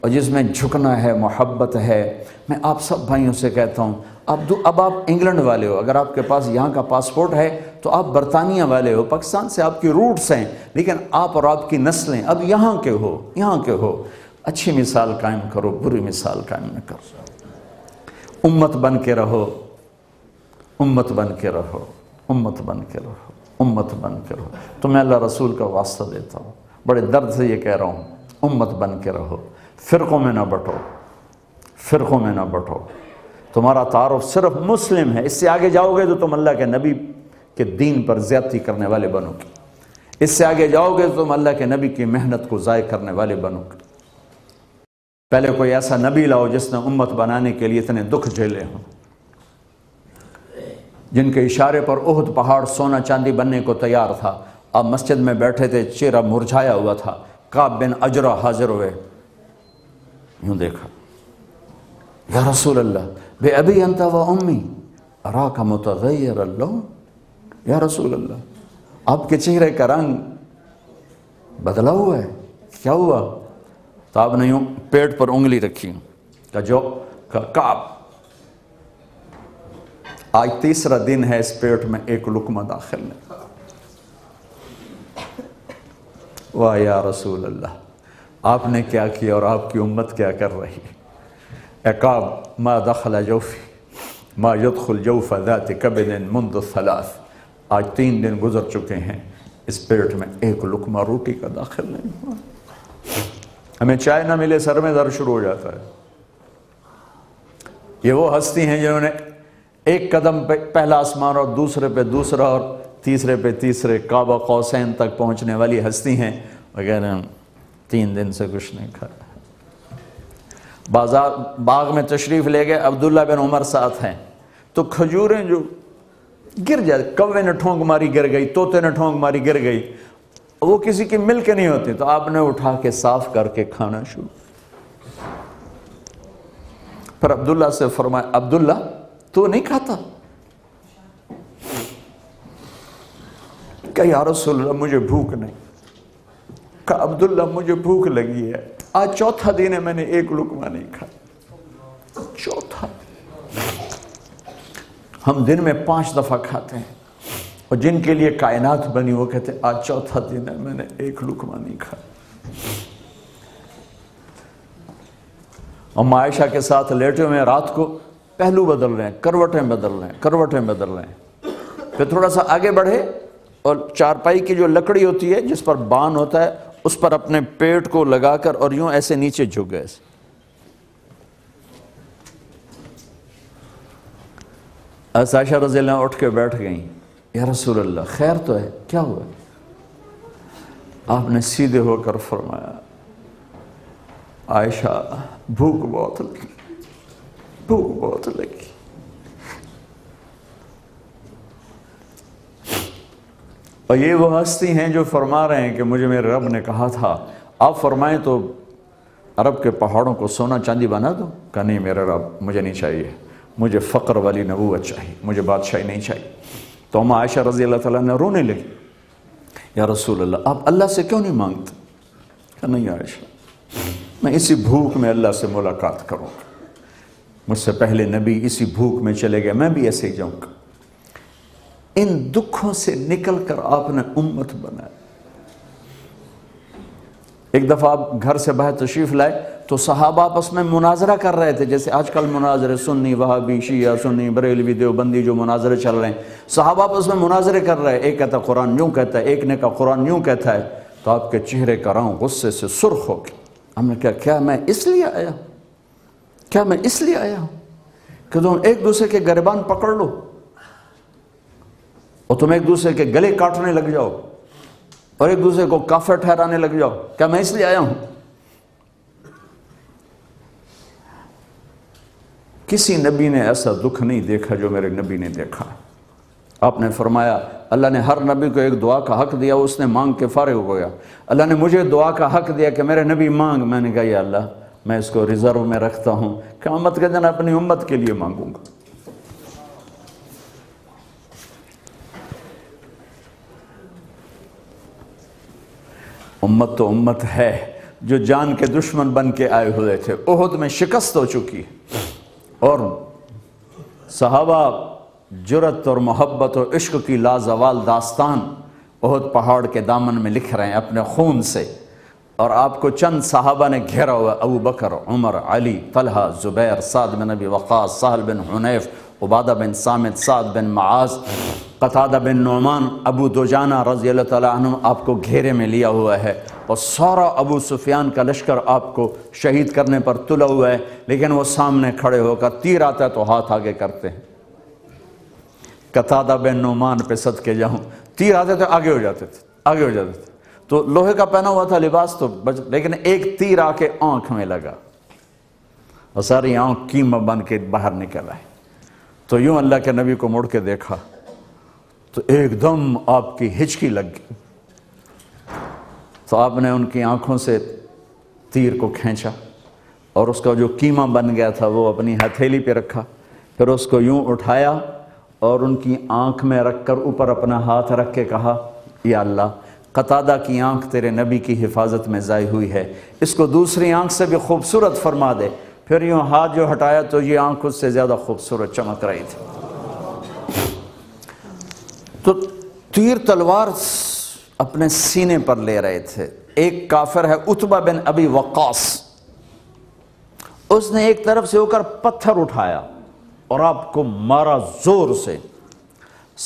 اور جس میں جھکنا ہے محبت ہے میں آپ سب بھائیوں سے کہتا ہوں اب دو اب آپ انگلینڈ والے ہو اگر آپ کے پاس یہاں کا پاسپورٹ ہے تو آپ برطانیہ والے ہو پاکستان سے آپ کی روٹس ہیں لیکن آپ اور آپ کی نسلیں اب یہاں کے ہو یہاں کے ہو اچھی مثال قائم کرو بری مثال قائم نہ کرو امت بن کے رہو امت بن کے رہو امت بن کے رہو امت بن کے رہو تو میں اللہ رسول کا واسطہ دیتا ہوں بڑے درد سے یہ کہہ رہا ہوں امت بن کے رہو فرقوں میں نہ بٹو فرقوں میں نہ بٹو تمہارا تعارف صرف مسلم ہے اس سے آگے جاؤ گے تو تم اللہ کے نبی کے دین پر زیادتی کرنے والے بنو گے اس سے آگے جاؤ گے تو تم اللہ کے نبی کی محنت کو ضائع کرنے والے بنو گے پہلے کوئی ایسا نبی لاؤ جس نے امت بنانے کے لیے اتنے دکھ جھیلے ہوں جن کے اشارے پر عہد پہاڑ سونا چاندی بننے کو تیار تھا اب مسجد میں بیٹھے تھے چہرہ مرجھایا ہوا تھا کعب بن اجرا حاضر ہوئے یوں دیکھا یا رسول اللہ بأبي أنت وأمي أراك متغير اللون يا یا رسول اللہ آپ کے چہرے کا رنگ بدلا ہوا ہے کیا ہوا تو آپ نے پیٹ پر انگلی رکھی جو کعب آج تیسرا دن ہے اس پیٹ میں ایک لکمہ داخل واہ یا رسول اللہ آپ نے کیا کیا اور آپ کی امت کیا کر رہی ہے عقاب ما دخل جوفی ما جوف ذات کبن مند الثلاث آج تین دن گزر چکے ہیں اس پیٹ میں ایک لکمہ روٹی کا داخل نہیں ہوا ہمیں چائے نہ ملے سر میں در شروع ہو جاتا ہے یہ وہ ہستی ہیں جنہوں نے ایک قدم پہ پہلا آسمان اور دوسرے پہ دوسرا اور تیسرے پہ تیسرے کعبہ قوسین تک پہنچنے والی ہستی ہیں وغیرہ تین دن سے کچھ نہیں کھایا بازار باغ میں تشریف لے گئے عبداللہ بن عمر ساتھ ہیں تو کھجوریں جو گر جائے کوے نے ٹھونک ماری گر گئی طوطے نے ٹھونک ماری گر گئی وہ کسی کی مل کے نہیں ہوتی تو آپ نے اٹھا کے صاف کر کے کھانا شروع پر عبداللہ سے فرمایا عبداللہ تو نہیں کھاتا کہ یا رسول اللہ مجھے بھوک نہیں کہا عبداللہ مجھے بھوک لگی ہے آج چوتھا دن ہے میں نے ایک لکما نہیں کھا چوتھا ہم دن میں پانچ دفعہ کھاتے ہیں اور جن کے لیے کائنات بنی وہ کہتے ہیں آج چوتھا دن ہے میں نے ایک لکما نہیں کھا اور معائشہ کے ساتھ لیٹے ہوئے ہیں رات کو پہلو بدل رہے ہیں کروٹیں بدل رہے ہیں کروٹیں بدل رہے ہیں پھر تھوڑا سا آگے بڑھے اور چارپائی کی جو لکڑی ہوتی ہے جس پر بان ہوتا ہے اس پر اپنے پیٹ کو لگا کر اور یوں ایسے نیچے جھک گئے رضی اللہ اٹھ کے بیٹھ گئیں یا رسول اللہ خیر تو ہے کیا ہوا آپ نے سیدھے ہو کر فرمایا عائشہ بھوک بہت لگی بھوک بہت لگی اور یہ وہ ہستی ہیں جو فرما رہے ہیں کہ مجھے میرے رب نے کہا تھا آپ فرمائیں تو عرب کے پہاڑوں کو سونا چاندی بنا دو کہ نہیں میرا رب مجھے نہیں چاہیے مجھے فقر والی نبوت چاہیے مجھے بادشاہی نہیں چاہیے تو ہم عائشہ رضی اللہ تعالیٰ نے رونے لگی یا رسول اللہ آپ اللہ سے کیوں نہیں مانگتے نہیں عائشہ میں اسی بھوک میں اللہ سے ملاقات کروں گا مجھ سے پہلے نبی اسی بھوک میں چلے گئے میں بھی ایسے ہی جاؤں ان دکھوں سے نکل کر آپ نے امت بنا ایک دفعہ آپ گھر سے باہر تشریف لائے تو صحابہ آپ اس میں مناظرہ کر رہے تھے جیسے آج کل مناظر بریلوی دیوبندی جو مناظرے چل رہے ہیں صحابہ آپ اس میں مناظرے کر رہے ہیں ایک کہتا قرآن یوں کہتا ہے ایک نے کہا قرآن یوں کہتا ہے تو آپ کے چہرے کا رنگ غصے سے سرخ ہو گیا ہم نے کہا کیا میں اس لیے آیا کیا میں اس لیے آیا ہوں کہ ایک دوسرے کے گربان پکڑ لو اور تم ایک دوسرے کے گلے کاٹنے لگ جاؤ اور ایک دوسرے کو کافر ٹھہرانے لگ جاؤ کیا میں اس لیے آیا ہوں کسی نبی نے ایسا دکھ نہیں دیکھا جو میرے نبی نے دیکھا آپ نے فرمایا اللہ نے ہر نبی کو ایک دعا کا حق دیا اس نے مانگ کے فارغ ہو گیا اللہ نے مجھے دعا کا حق دیا کہ میرے نبی مانگ میں نے کہا یا اللہ میں اس کو ریزرو میں رکھتا ہوں کیا امت کے دن اپنی امت کے لیے مانگوں گا امت تو امت ہے جو جان کے دشمن بن کے آئے ہوئے تھے بہت میں شکست ہو چکی اور صحابہ جرت اور محبت اور عشق کی لازوال داستان بہت پہاڑ کے دامن میں لکھ رہے ہیں اپنے خون سے اور آپ کو چند صحابہ نے گھیرا ہوا ابو بکر عمر علی طلحہ زبیر سعد بن نبی وقاص سہل بن حنیف عبادہ بن سامد سعد بن معاذ قطادہ بن نعمان ابو دوجانہ رضی اللہ تعالیٰ عنہ آپ کو گھیرے میں لیا ہوا ہے اور سارا ابو سفیان کا لشکر آپ کو شہید کرنے پر تلا ہوا ہے لیکن وہ سامنے کھڑے ہو کر تیر آتا ہے تو ہاتھ آگے کرتے ہیں قطادہ بن نعمان پہ صد کے جاؤں تیر آتے تھے آگے ہو جاتے تھے آگے ہو جاتے تھے تو لوہے کا پہنا ہوا تھا لباس تو بچ لیکن ایک تیر آ کے آنکھ میں لگا اور ساری آنکھ کیمہ بن کے باہر نکل آئے تو یوں اللہ کے نبی کو مڑ کے دیکھا تو ایک دم آپ کی ہچکی لگ گئی تو آپ نے ان کی آنکھوں سے تیر کو کھینچا اور اس کا جو قیمہ بن گیا تھا وہ اپنی ہتھیلی پہ رکھا پھر اس کو یوں اٹھایا اور ان کی آنکھ میں رکھ کر اوپر اپنا ہاتھ رکھ کے کہا یا اللہ قطادہ کی آنکھ تیرے نبی کی حفاظت میں ضائع ہوئی ہے اس کو دوسری آنکھ سے بھی خوبصورت فرما دے پھر یوں ہاتھ جو ہٹایا تو یہ آنکھ اس سے زیادہ خوبصورت چمک رہی تھی تو تیر تلوار اپنے سینے پر لے رہے تھے ایک کافر ہے اتبا بن ابی وقاص اس نے ایک طرف سے ہو کر پتھر اٹھایا اور آپ کو مارا زور سے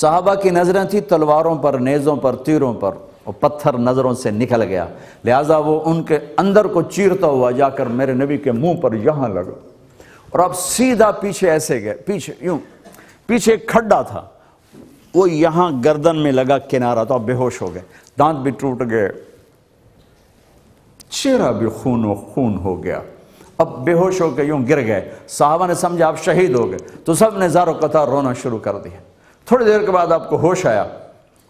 صحابہ کی نظریں تھیں تلواروں پر نیزوں پر تیروں پر پتھر نظروں سے نکل گیا لہذا وہ ان کے اندر کو چیرتا ہوا جا کر میرے نبی کے منہ پر یہاں لگا اور آپ سیدھا پیچھے ایسے گئے پیچھے یوں پیچھے کھڈا تھا وہ یہاں گردن میں لگا کنارہ تو آپ بے ہوش ہو گئے دانت بھی ٹوٹ گئے چہرہ بھی خون و خون ہو گیا اب بے ہوش ہو گئے یوں گر گئے صحابہ نے سمجھا آپ شہید ہو گئے تو سب نے زار و قطار رونا شروع کر دیا تھوڑی دیر کے بعد آپ کو ہوش آیا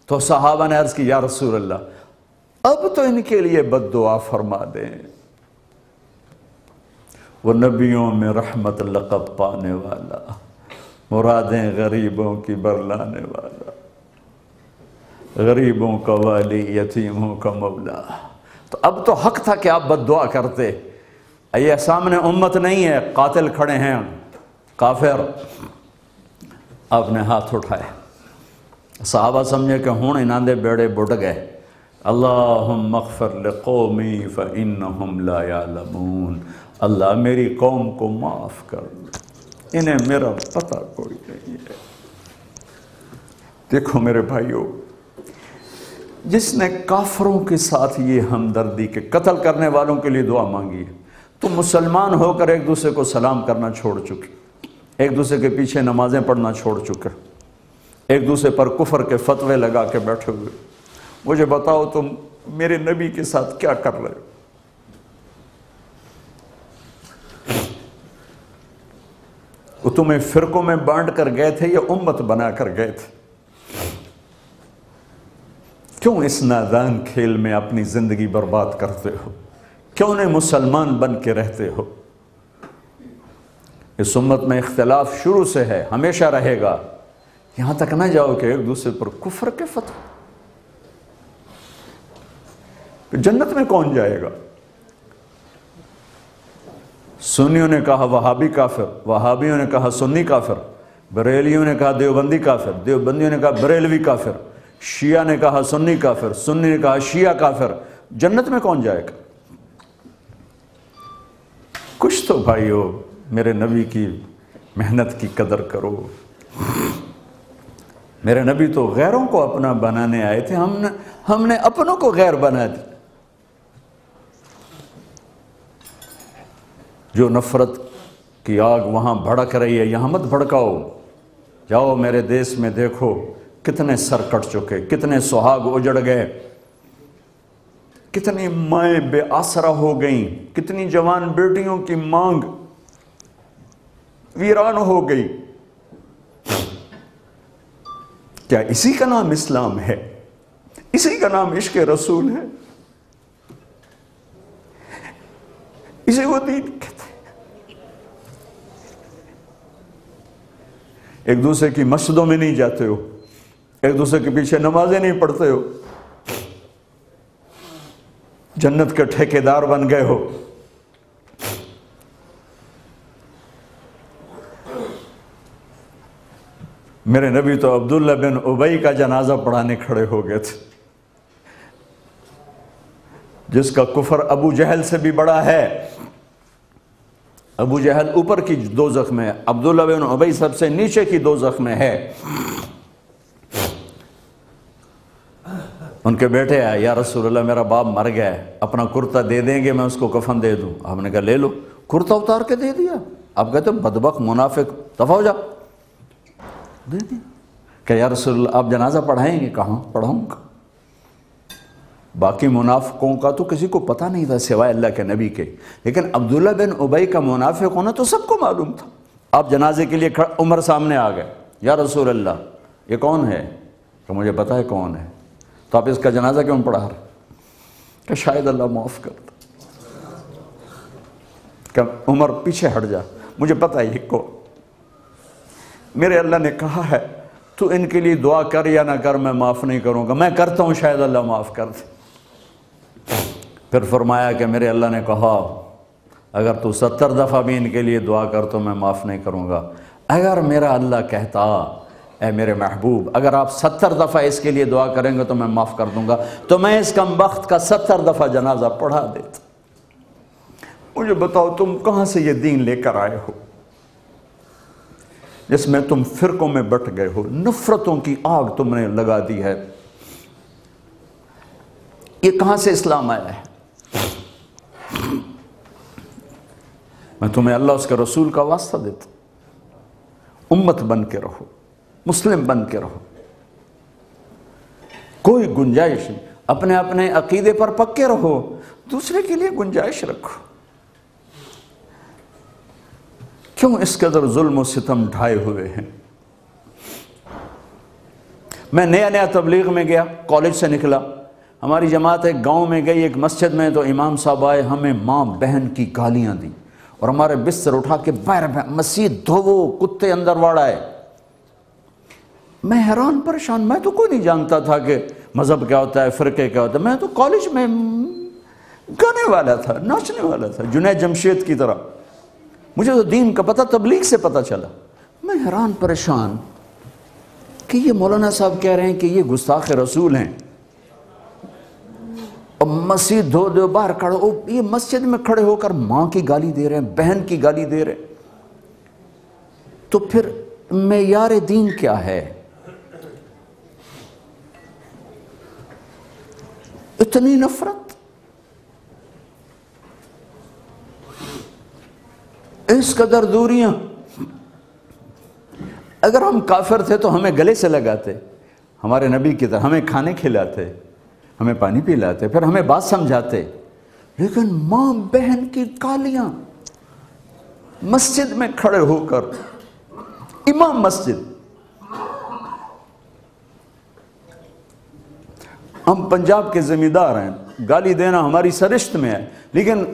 تو صحابہ نے عرض کی یا رسول اللہ اب تو ان کے لیے بد دعا فرما دیں وہ نبیوں میں رحمت لقب پانے والا مرادیں غریبوں کی برلانے والا غریبوں کا والی یتیموں کا مولا تو اب تو حق تھا کہ آپ بدعا کرتے یہ سامنے امت نہیں ہے قاتل کھڑے ہیں کافر آپ نے ہاتھ اٹھائے صحابہ سمجھے کہ ہون دے بیڑے بڑھ گئے اللہ لا یعلمون اللہ میری قوم کو معاف کر انہیں میرا پتہ کوئی نہیں ہے دیکھو میرے بھائیوں جس نے کافروں کے ساتھ یہ ہمدردی کے قتل کرنے والوں کے لیے دعا مانگی ہے تو مسلمان ہو کر ایک دوسرے کو سلام کرنا چھوڑ چکے ایک دوسرے کے پیچھے نمازیں پڑھنا چھوڑ چکے ایک دوسرے پر کفر کے فتوے لگا کے بیٹھے ہوئے مجھے بتاؤ تم میرے نبی کے ساتھ کیا کر رہے ہو وہ تمہیں فرقوں میں بانٹ کر گئے تھے یا امت بنا کر گئے تھے کیوں اس نادان کھیل میں اپنی زندگی برباد کرتے ہو کیوں مسلمان بن کے رہتے ہو اس امت میں اختلاف شروع سے ہے ہمیشہ رہے گا یہاں تک نہ جاؤ کہ ایک دوسرے پر کفر کے فتح جنت میں کون جائے گا سنیوں نے کہا وہابی کافر وہابیوں نے کہا سنی کافر بریلیوں نے کہا دیوبندی کافر دیوبندیوں نے کہا بریلوی کافر شیعہ نے کہا سنی کافر سنی نے کہا شیعہ کافر جنت میں کون جائے گا کچھ تو بھائی ہو میرے نبی کی محنت کی قدر کرو میرے نبی تو غیروں کو اپنا بنانے آئے تھے ہم نے ہم نے اپنوں کو غیر بنا دی جو نفرت کی آگ وہاں بھڑک رہی ہے یہاں مت بھڑکاؤ جاؤ میرے دیس میں دیکھو کتنے سر کٹ چکے کتنے سہاگ اجڑ گئے کتنی مائیں بے آسرا ہو گئیں کتنی جوان بیٹیوں کی مانگ ویران ہو گئی کیا اسی کا نام اسلام ہے اسی کا نام عشق رسول ہے اسی وہ دین کہتے ایک دوسرے کی مسجدوں میں نہیں جاتے ہو ایک دوسرے کے پیچھے نمازیں نہیں پڑھتے ہو جنت کے ٹھیکے دار بن گئے ہو میرے نبی تو عبداللہ بن ابئی کا جنازہ پڑھانے کھڑے ہو گئے تھے جس کا کفر ابو جہل سے بھی بڑا ہے ابو جہل اوپر کی دو زخم ہے عبداللہ بن سب سے نیچے کی دو زخم ہے ان کے بیٹے آئے یا رسول اللہ میرا باپ مر گیا اپنا کرتا دے دیں گے میں اس کو کفن دے دوں آپ نے کہا لے لو کرتا اتار کے دے دیا آپ کہتے ہیں بدبخ منافق ہو جا دے دیا کہ یا رسول اللہ آپ جنازہ پڑھائیں گے کہاں پڑھاؤں کا باقی منافقوں کا تو کسی کو پتہ نہیں تھا سوائے اللہ کے نبی کے لیکن عبداللہ بن ابئی کا منافق ہونا تو سب کو معلوم تھا آپ جنازے کے لیے عمر سامنے آ گئے رسول اللہ یہ کون ہے کہ مجھے پتہ ہے کون ہے تو آپ اس کا جنازہ کیوں پڑھا رہے کہ شاید اللہ معاف کرتا عمر پیچھے ہٹ جا مجھے پتا کو میرے اللہ نے کہا ہے تو ان کے لیے دعا کر یا نہ کر میں معاف نہیں کروں گا میں کرتا ہوں شاید اللہ معاف دے پھر فرمایا کہ میرے اللہ نے کہا اگر تو ستر دفعہ بھی ان کے لیے دعا کر تو میں معاف نہیں کروں گا اگر میرا اللہ کہتا اے میرے محبوب اگر آپ ستر دفعہ اس کے لیے دعا کریں گے تو میں معاف کر دوں گا تو میں اس کم وقت کا ستر دفعہ جنازہ پڑھا دیتا مجھے بتاؤ تم کہاں سے یہ دین لے کر آئے ہو جس میں تم فرقوں میں بٹ گئے ہو نفرتوں کی آگ تم نے لگا دی ہے یہ کہاں سے اسلام آیا ہے میں تمہیں اللہ اس کے رسول کا واسطہ دیتا امت بن کے رہو مسلم بن کے رہو کوئی گنجائش نہیں اپنے اپنے عقیدے پر پکے رہو دوسرے کے لیے گنجائش رکھو کیوں اس کے ظلم و ستم ڈھائے ہوئے ہیں میں نیا نیا تبلیغ میں گیا کالج سے نکلا ہماری جماعت ایک گاؤں میں گئی ایک مسجد میں تو امام صاحب آئے ہمیں ماں بہن کی گالیاں دیں اور ہمارے بستر اٹھا کے باہر مسیح دھوو کتے اندر واڑ ہے میں حیران پریشان میں تو کوئی نہیں جانتا تھا کہ مذہب کیا ہوتا ہے فرقے کیا ہوتا ہے میں تو کالج میں گانے والا تھا ناچنے والا تھا جنید جمشید کی طرح مجھے تو دین کا پتہ تبلیغ سے پتہ چلا میں حیران پریشان کہ یہ مولانا صاحب کہہ رہے ہیں کہ یہ گستاخ رسول ہیں مسجد دھو دو باہر کھڑے ہو یہ مسجد میں کھڑے ہو کر ماں کی گالی دے رہے ہیں بہن کی گالی دے رہے ہیں تو پھر معیار دین کیا ہے اتنی نفرت اس قدر دوریاں اگر ہم کافر تھے تو ہمیں گلے سے لگاتے ہمارے نبی کی طرح ہمیں کھانے کھلاتے ہمیں پانی پی لاتے پھر ہمیں بات سمجھاتے لیکن ماں بہن کی کالیاں مسجد میں کھڑے ہو کر امام مسجد ہم پنجاب کے ذمہ دار ہیں گالی دینا ہماری سرشت میں ہے لیکن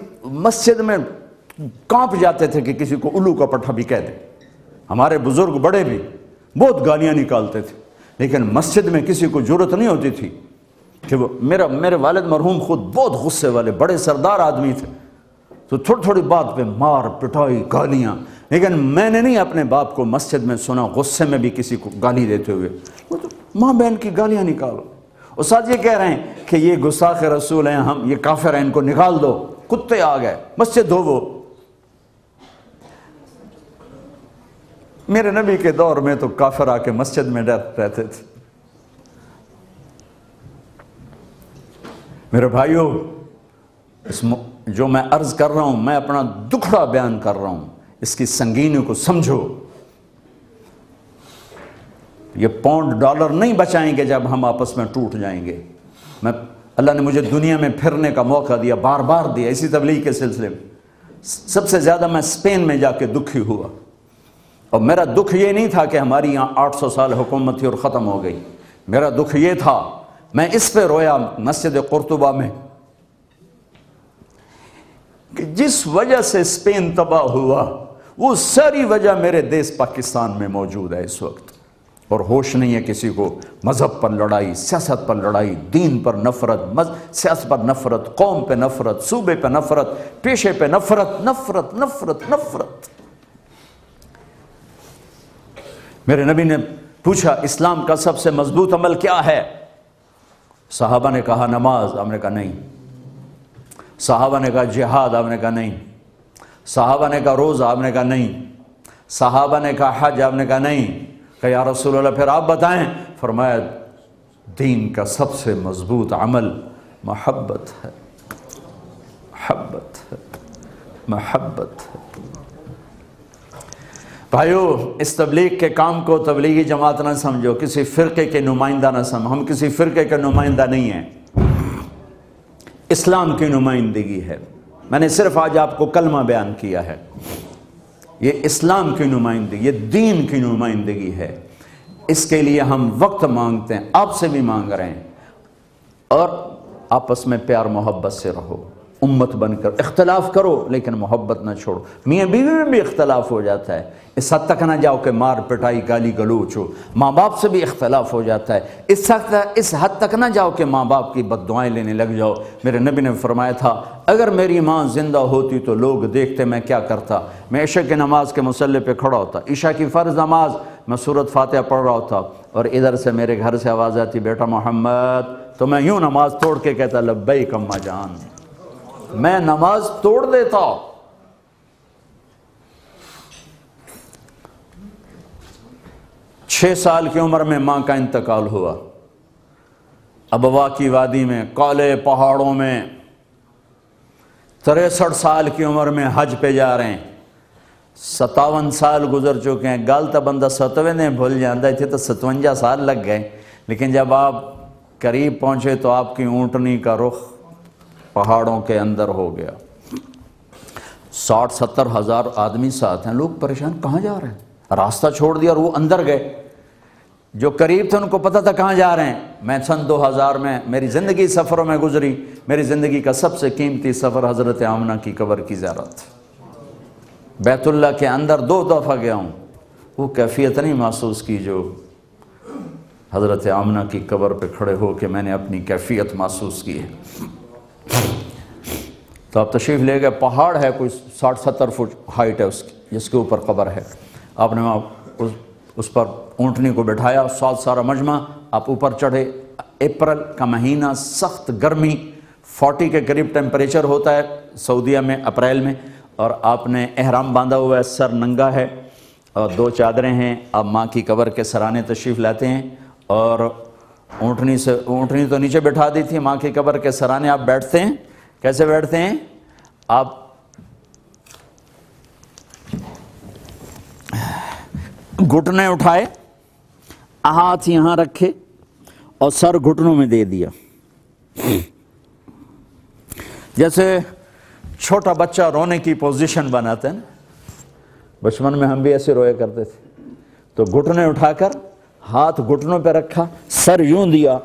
مسجد میں کانپ جاتے تھے کہ کسی کو الو کا پٹھا بھی کہہ دیں ہمارے بزرگ بڑے بھی بہت گالیاں نکالتے تھے لیکن مسجد میں کسی کو ضرورت نہیں ہوتی تھی کہ وہ میرا میرے والد مرحوم خود بہت غصے والے بڑے سردار آدمی تھے تو تھوڑی تھوڑی بات پہ مار پٹائی گالیاں لیکن میں نے نہیں اپنے باپ کو مسجد میں سنا غصے میں بھی کسی کو گالی دیتے ہوئے وہ تو ماں بہن کی گالیاں نکالو اور یہ کہہ رہے ہیں کہ یہ گساخ رسول ہیں ہم یہ کافر ہیں ان کو نکال دو کتے آ گئے مسجد ہو وہ میرے نبی کے دور میں تو کافر آ کے مسجد میں ڈر رہتے تھے میرے بھائیو اس جو میں عرض کر رہا ہوں میں اپنا دکھڑا بیان کر رہا ہوں اس کی سنگینی کو سمجھو یہ پاؤنڈ ڈالر نہیں بچائیں گے جب ہم آپس میں ٹوٹ جائیں گے میں اللہ نے مجھے دنیا میں پھرنے کا موقع دیا بار بار دیا اسی تبلیغ کے سلسلے میں سب سے زیادہ میں اسپین میں جا کے دکھی ہوا اور میرا دکھ یہ نہیں تھا کہ ہماری یہاں آٹھ سو سال حکومت تھی اور ختم ہو گئی میرا دکھ یہ تھا میں اس پہ رویا مسجد قرطبہ میں کہ جس وجہ سے اسپین تباہ ہوا وہ ساری وجہ میرے دیس پاکستان میں موجود ہے اس وقت اور ہوش نہیں ہے کسی کو مذہب پر لڑائی سیاست پر لڑائی دین پر نفرت سیاست پر نفرت قوم پہ نفرت صوبے پہ نفرت پیشے پہ نفرت نفرت نفرت نفرت میرے نبی نے پوچھا اسلام کا سب سے مضبوط عمل کیا ہے صحابہ نے کہا نماز ہم نے کہا نہیں صحابہ نے کہا جہاد ہم نے کہا نہیں صحابہ نے کہا روزہ ہم نے کہا نہیں صحابہ نے کہا حج ہم نے کہا نہیں کہ یا رسول اللہ پھر آپ بتائیں فرمایا دین کا سب سے مضبوط عمل محبت ہے محبت ہے محبت ہے بھائیو اس تبلیغ کے کام کو تبلیغی جماعت نہ سمجھو کسی فرقے کے نمائندہ نہ سمجھو ہم کسی فرقے کے نمائندہ نہیں ہیں اسلام کی نمائندگی ہے میں نے صرف آج آپ کو کلمہ بیان کیا ہے یہ اسلام کی نمائندگی یہ دین کی نمائندگی ہے اس کے لیے ہم وقت مانگتے ہیں آپ سے بھی مانگ رہے ہیں اور آپس میں پیار محبت سے رہو امت بن کر اختلاف کرو لیکن محبت نہ چھوڑو میاں بیوی میں بھی اختلاف ہو جاتا ہے اس حد تک نہ جاؤ کہ مار پٹائی گالی گلوچ ہو ماں باپ سے بھی اختلاف ہو جاتا ہے اس تک اس حد تک نہ جاؤ کہ ماں باپ کی بد دعائیں لینے لگ جاؤ میرے نبی نے فرمایا تھا اگر میری ماں زندہ ہوتی تو لوگ دیکھتے میں کیا کرتا میں عشاء کی نماز کے مسلح پہ کھڑا ہوتا عشا کی فرض نماز میں صورت فاتحہ پڑھ رہا ہوتا اور ادھر سے میرے گھر سے آواز آتی بیٹا محمد تو میں یوں نماز توڑ کے کہتا لبئی کما جان میں نماز توڑ دیتا چھ سال کی عمر میں ماں کا انتقال ہوا ابوا کی وادی میں کالے پہاڑوں میں تریسٹھ سال کی عمر میں حج پہ جا رہے ہیں ستاون سال گزر چکے ہیں گال تو بندہ نے بھول جانا تھے تو ستونجا سال لگ گئے لیکن جب آپ قریب پہنچے تو آپ کی اونٹنی کا رخ پہاڑوں کے اندر ہو گیا ساٹھ ستر ہزار آدمی ساتھ ہیں لوگ پریشان کہاں جا رہے ہیں راستہ چھوڑ دیا اور وہ اندر گئے جو قریب تھے ان کو پتہ تھا کہاں جا رہے ہیں میں سن دو ہزار میں میری زندگی سفروں میں گزری میری زندگی کا سب سے قیمتی سفر حضرت آمنہ کی قبر کی زیارت بیت اللہ کے اندر دو دفعہ گیا ہوں وہ کیفیت نہیں محسوس کی جو حضرت آمنہ کی قبر پہ کھڑے ہو کے میں نے اپنی کیفیت محسوس کی ہے تو آپ تشریف لے گئے پہاڑ ہے کوئی ساٹھ ستر فٹ ہائٹ ہے اس کے اوپر قبر ہے آپ نے وہاں اس پر اونٹنی کو بٹھایا سال سارا مجمع آپ اوپر چڑھے اپریل کا مہینہ سخت گرمی فورٹی کے قریب ٹیمپریچر ہوتا ہے سعودیہ میں اپریل میں اور آپ نے احرام باندھا ہوا ہے سر ننگا ہے اور دو چادریں ہیں آپ ماں کی قبر کے سرانے تشریف لاتے ہیں اور اونٹنی سے اونٹنی تو نیچے بٹھا دی تھی ماں کی قبر کے سرانے آپ بیٹھتے ہیں کیسے بیٹھتے ہیں آپ گھٹنے اٹھائے ہاتھ یہاں رکھے اور سر گھٹنوں میں دے دیا جیسے چھوٹا بچہ رونے کی پوزیشن بناتے ہیں بچپن میں ہم بھی ایسے روئے کرتے تھے تو گھٹنے اٹھا کر ہاتھ گھٹنوں پہ رکھا سر یوں دیا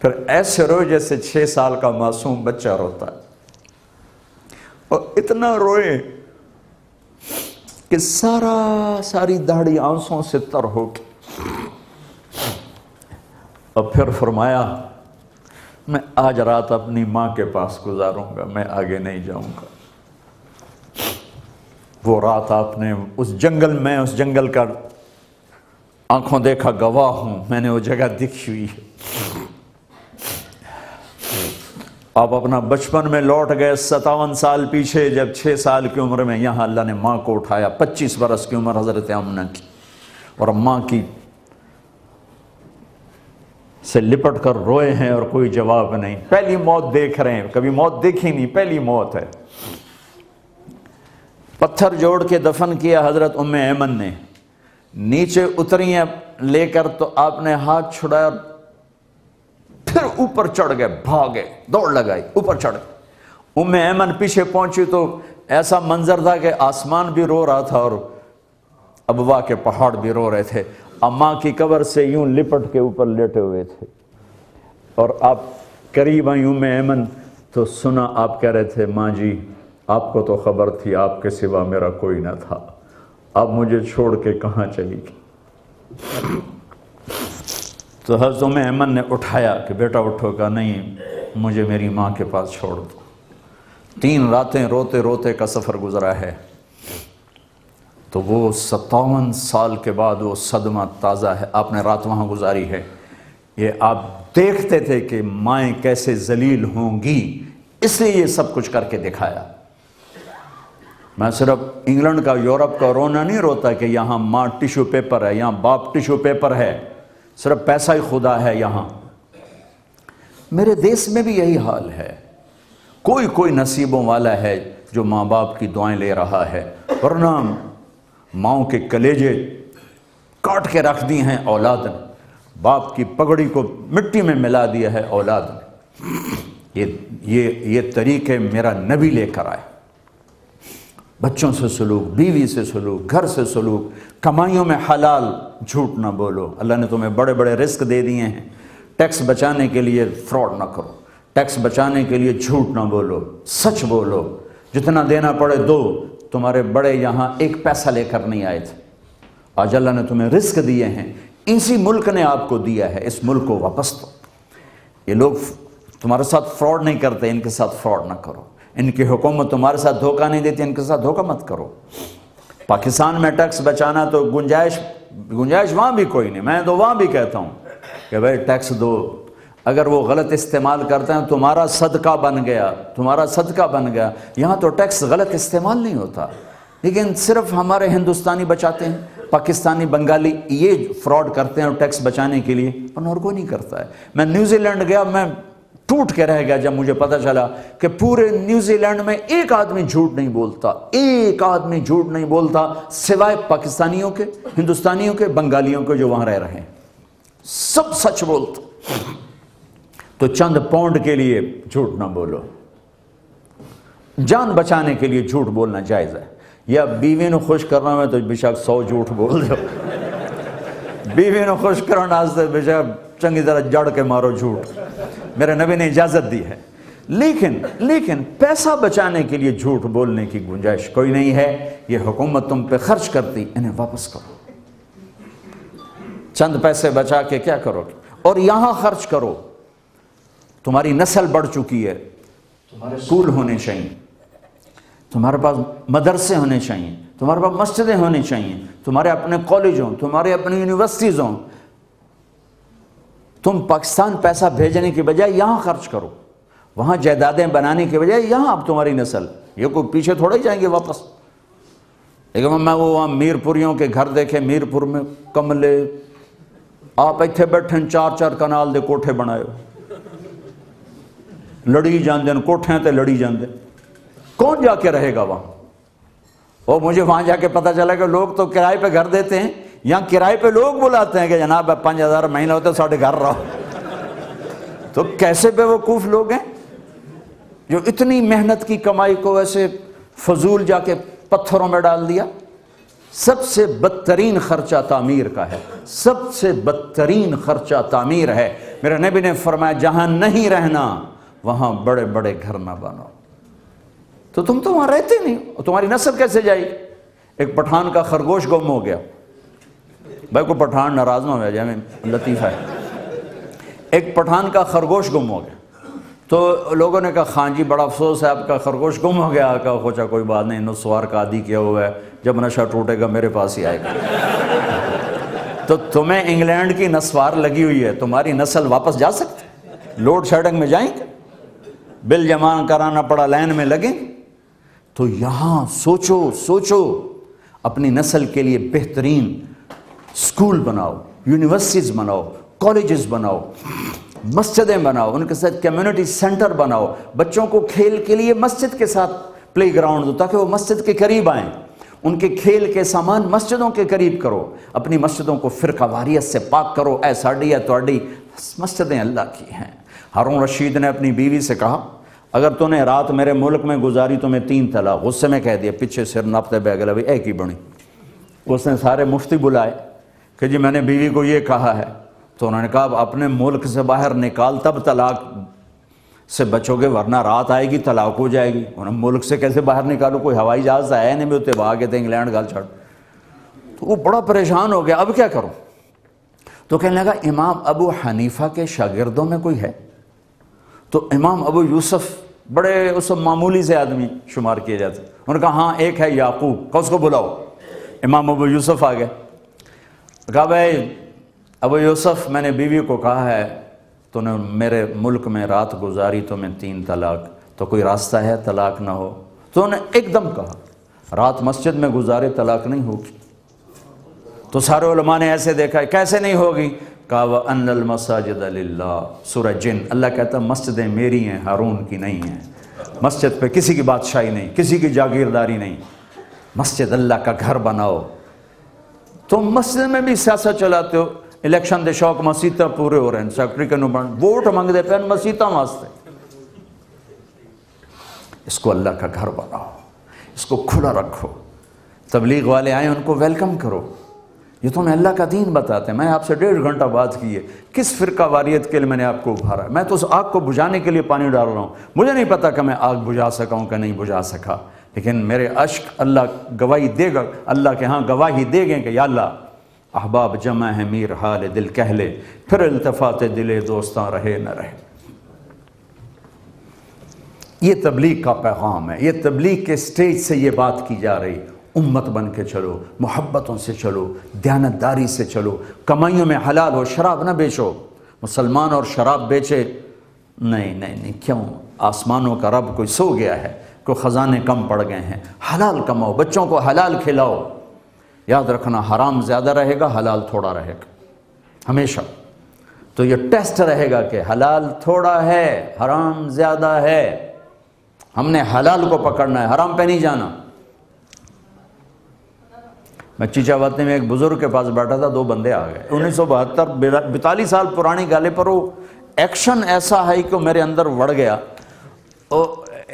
پھر ایسے روئے جیسے چھ سال کا معصوم بچہ روتا ہے اور اتنا روئے کہ سارا ساری داڑھی آنسوں سے تر ہو کے اور پھر فرمایا میں آج رات اپنی ماں کے پاس گزاروں گا میں آگے نہیں جاؤں گا وہ رات آپ نے اس جنگل میں اس جنگل کا آنکھوں دیکھا گواہ ہوں میں نے وہ جگہ دکھی ہوئی ہے آپ اپنا بچپن میں لوٹ گئے ستاون سال پیچھے جب چھ سال کی عمر میں یہاں اللہ نے ماں کو اٹھایا پچیس برس کی عمر حضرت امنہ کی اور ماں کی سے لپٹ کر روئے ہیں اور کوئی جواب نہیں پہلی موت دیکھ رہے ہیں کبھی موت دیکھی نہیں پہلی موت ہے پتھر جوڑ کے دفن کیا حضرت ام ایمن نے نیچے اتری لے کر تو آپ نے ہاتھ چھڑایا پھر اوپر چڑھ گئے بھاگے دوڑ لگائی اوپر چڑھ گئے ام ایمن پیچھے پہنچی تو ایسا منظر تھا کہ آسمان بھی رو رہا تھا اور ابوا کے پہاڑ بھی رو رہے تھے اماں کی قبر سے یوں لپٹ کے اوپر لیٹے ہوئے تھے اور آپ قریب آئی ایمن تو سنا آپ کہہ رہے تھے ماں جی آپ کو تو خبر تھی آپ کے سوا میرا کوئی نہ تھا اب مجھے چھوڑ کے کہاں چلی گی تو حضوم ایمن نے اٹھایا کہ بیٹا اٹھو کہا نہیں مجھے میری ماں کے پاس چھوڑ دو تین راتیں روتے روتے کا سفر گزرا ہے تو وہ ستاون سال کے بعد وہ صدمہ تازہ ہے آپ نے رات وہاں گزاری ہے یہ آپ دیکھتے تھے کہ مائیں کیسے ذلیل ہوں گی اس لیے یہ سب کچھ کر کے دکھایا میں صرف انگلینڈ کا یورپ کا رونا نہیں روتا کہ یہاں ماں ٹیشو پیپر ہے یہاں باپ ٹیشو پیپر ہے صرف پیسہ ہی خدا ہے یہاں میرے دیس میں بھی یہی حال ہے کوئی کوئی نصیبوں والا ہے جو ماں باپ کی دعائیں لے رہا ہے ورنہ ماؤں کے کلیجے کاٹ کے رکھ دی ہیں اولاد نے باپ کی پگڑی کو مٹی میں ملا دیا ہے اولاد نے یہ یہ یہ طریقے میرا نبی لے کر آئے بچوں سے سلوک بیوی سے سلوک گھر سے سلوک کمائیوں میں حلال جھوٹ نہ بولو اللہ نے تمہیں بڑے بڑے رسک دے دیے ہیں ٹیکس بچانے کے لیے فراڈ نہ کرو ٹیکس بچانے کے لیے جھوٹ نہ بولو سچ بولو جتنا دینا پڑے دو تمہارے بڑے یہاں ایک پیسہ لے کر نہیں آئے تھے آج اللہ نے تمہیں رسک دیے ہیں اسی ملک نے آپ کو دیا ہے اس ملک کو واپس دو یہ لوگ تمہارے ساتھ فراڈ نہیں کرتے ان کے ساتھ فراڈ نہ کرو ان کی حکومت تمہارے ساتھ دھوکہ نہیں دیتی ان کے ساتھ دھوکہ مت کرو پاکستان میں ٹیکس بچانا تو گنجائش گنجائش وہاں بھی کوئی نہیں میں تو وہاں بھی کہتا ہوں کہ بھائی ٹیکس دو اگر وہ غلط استعمال کرتا ہے تمہارا صدقہ بن گیا تمہارا صدقہ بن گیا یہاں تو ٹیکس غلط استعمال نہیں ہوتا لیکن صرف ہمارے ہندوستانی بچاتے ہیں پاکستانی بنگالی یہ فراڈ کرتے ہیں ٹیکس بچانے کے لیے اور کوئی نہیں کرتا ہے میں نیوزی لینڈ گیا میں ٹوٹ کے رہ گیا جب مجھے پتہ چلا کہ پورے نیوزی لینڈ میں ایک آدمی جھوٹ نہیں بولتا ایک آدمی جھوٹ نہیں بولتا سوائے پاکستانیوں کے ہندوستانیوں کے بنگالیوں کے جو وہاں رہ رہے ہیں سب سچ بولتا تو چند پونڈ کے لیے جھوٹ نہ بولو جان بچانے کے لیے جھوٹ بولنا جائز ہے یا بیوی نو خوش کرنا میں تو بے شک سو جھوٹ بول دو بیوی نو خوش کرنا بے شک چنگی طرح جڑ کے مارو جھوٹ میرے نبی نے اجازت دی ہے لیکن لیکن پیسہ بچانے کے لیے جھوٹ بولنے کی گنجائش کوئی نہیں ہے یہ حکومت تم پہ خرچ کرتی انہیں واپس کرو چند پیسے بچا کے کیا کرو اور یہاں خرچ کرو تمہاری نسل بڑھ چکی ہے تمہارے اسکول ہونے چاہیے تمہارے پاس مدرسے ہونے چاہیے تمہارے پاس مسجدیں ہونے چاہیے تمہارے اپنے کالج ہوں تمہارے اپنے ہوں تم پاکستان پیسہ بھیجنے کی بجائے یہاں خرچ کرو وہاں جائیدادیں بنانے کی بجائے یہاں اب تمہاری نسل یہ کوئی پیچھے تھوڑے جائیں گے واپس لیکن میں وہ وہاں میر پوریوں کے گھر دیکھے میر پور میں کملے آپ اتنے بیٹھے چار چار کنال دے کوٹھے بنائے لڑی جان دیں کوٹھے تے لڑی جان دیں کون جا کے رہے گا وہاں اور مجھے وہاں جا کے پتا چلا کہ لوگ تو کرائے پہ گھر دیتے ہیں کرائے پہ لوگ بلاتے ہیں کہ جناب پانچ ہزار مہینہ ہوتا ہے ساڑھے گھر رہو تو کیسے بے وقوف لوگ ہیں جو اتنی محنت کی کمائی کو ایسے فضول جا کے پتھروں میں ڈال دیا سب سے بدترین خرچہ تعمیر کا ہے سب سے بدترین خرچہ تعمیر ہے میرے نبی نے فرمایا جہاں نہیں رہنا وہاں بڑے بڑے گھر نہ بنو تو تم تو وہاں رہتے نہیں تمہاری نسل کیسے جائے ایک پٹھان کا خرگوش گم ہو گیا بھائی کو پٹھان ناراض نہ ہو جائے میں لطیفہ ہے ایک پٹھان کا خرگوش گم ہو گیا تو لوگوں نے کہا خان جی بڑا افسوس ہے آپ کا خرگوش گم ہو گیا کہا سوچا کوئی بات نہیں انہوں سوار کا عادی کیا ہوا ہے جب نشہ ٹوٹے گا میرے پاس ہی آئے گا تو تمہیں انگلینڈ کی نسوار لگی ہوئی ہے تمہاری نسل واپس جا سکتے لوڈ شیڈنگ میں جائیں گے بل جمع کرانا پڑا لائن میں لگیں تو یہاں سوچو سوچو اپنی نسل کے لیے بہترین اسکول بناؤ یونیورسٹیز بناؤ کالجز بناؤ مسجدیں بناؤ ان کے ساتھ کمیونٹی سینٹر بناؤ بچوں کو کھیل کے لیے مسجد کے ساتھ پلے گراؤنڈ دو تاکہ وہ مسجد کے قریب آئیں ان کے کھیل کے سامان مسجدوں کے قریب کرو اپنی مسجدوں کو فرقہ واریت سے پاک کرو اے ساڈی یا تواڈی مسجدیں اللہ کی ہیں ہارون رشید نے اپنی بیوی سے کہا اگر تو نے رات میرے ملک میں گزاری تو میں تین طلاق غصے میں کہہ دیا پیچھے سر نبتے بہ گلا ایک ہی بنی اس نے سارے مفتی بلائے کہ جی میں نے بیوی کو یہ کہا ہے تو انہوں نے کہا اب اپنے ملک سے باہر نکال تب طلاق سے بچو گے ورنہ رات آئے گی طلاق ہو جائے گی انہوں نے ملک سے کیسے باہر نکالو کوئی ہوائی جہاز آیا نہیں میں اتنے بھاگ تھے انگلینڈ گال چھڑ تو وہ بڑا پریشان ہو گیا اب کیا کروں تو کہنے لگا امام ابو حنیفہ کے شاگردوں میں کوئی ہے تو امام ابو یوسف بڑے اس معمولی سے آدمی شمار کیے جاتے انہوں نے کہا ہاں ایک ہے یعقوب کا اس کو بلاؤ امام ابو یوسف آ گئے کہا بھائی ابو یوسف میں نے بیوی کو کہا ہے تو نے میرے ملک میں رات گزاری تو میں تین طلاق تو کوئی راستہ ہے طلاق نہ ہو تو انہوں نے ایک دم کہا رات مسجد میں گزارے طلاق نہیں ہوگی تو سارے علماء نے ایسے دیکھا ہے کیسے نہیں ہوگی کہوہ ان المساجد سورہ جن اللہ کہتا ہے مسجدیں میری ہیں ہارون کی نہیں ہیں مسجد پہ کسی کی بادشاہی نہیں کسی کی جاگیرداری نہیں مسجد اللہ کا گھر بناؤ تم مسجد میں بھی سیاست چلاتے ہو الیکشن دے شوق مسیطہ پورے ہو رہے ہیں سیکٹری کے نوبان ووٹ پہن اس کو اللہ کا گھر بناؤ اس کو کھلا رکھو تبلیغ والے آئے ان کو ویلکم کرو یہ تو میں اللہ کا دین بتاتے ہیں میں آپ سے ڈیڑھ گھنٹہ بات کی ہے کس فرقہ واریت کے لیے میں نے آپ کو ابھارا میں تو اس آگ کو بجھانے کے لیے پانی ڈال رہا ہوں مجھے نہیں پتا کہ میں آگ بجھا سکا ہوں کہ نہیں بجھا سکا لیکن میرے عشق اللہ گواہی دے گا اللہ کے ہاں گواہی دے گے کہ یا اللہ احباب جمع ہے میر حال دل کہلے پھر التفات دل دوستاں رہے نہ رہے یہ تبلیغ کا پیغام ہے یہ تبلیغ کے سٹیج سے یہ بات کی جا رہی امت بن کے چلو محبتوں سے چلو دیانتداری سے چلو کمائیوں میں حلال ہو شراب نہ بیچو مسلمان اور شراب بیچے نہیں نہیں نہیں کیوں آسمانوں کا رب کوئی سو گیا ہے کو خزانے کم پڑ گئے ہیں حلال کماؤ بچوں کو حلال کھلاؤ یاد رکھنا حرام زیادہ رہے گا حلال تھوڑا رہے گا ہمیشہ تو یہ ٹیسٹ رہے گا کہ حلال تھوڑا ہے حرام زیادہ ہے ہم نے حلال کو پکڑنا ہے حرام پہ نہیں جانا میں چیچا برتنے میں ایک بزرگ کے پاس بیٹھا تھا دو بندے آ گئے انیس سو بہتر بتالیس سال پرانی گالے پر وہ ایکشن ایسا ہے کہ میرے اندر وڑ گیا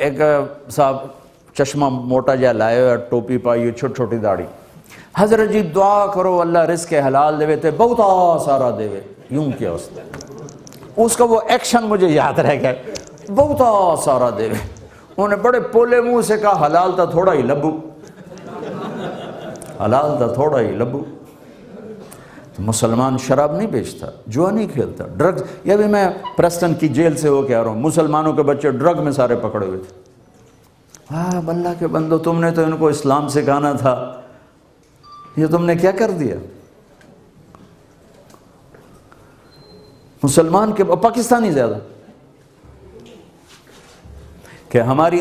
ایک صاحب چشمہ موٹا جا لائے ہوئے ٹوپی پائی چھوٹی چھوٹی داڑھی حضرت جی دعا کرو اللہ رزق حلال دے تھے بہت سارا دیوے یوں کیا اس نے اس کا وہ ایکشن مجھے یاد رہ گیا بہت سارا دیوے انہوں نے بڑے پولے منہ سے کہا حلال تھا تھوڑا ہی لبو حلال تھا تھوڑا ہی لبو مسلمان شراب نہیں بیچتا جوا نہیں کھیلتا ڈرگز یہ بھی میں پریسٹن کی جیل سے ہو کے آ رہا ہوں مسلمانوں کے بچے ڈرگ میں سارے پکڑے ہوئے تھے واہ ہاں، اللہ کے بندو تم نے تو ان کو اسلام سکھانا تھا یہ تم نے کیا کر دیا مسلمان کے پاکستانی زیادہ کہ ہماری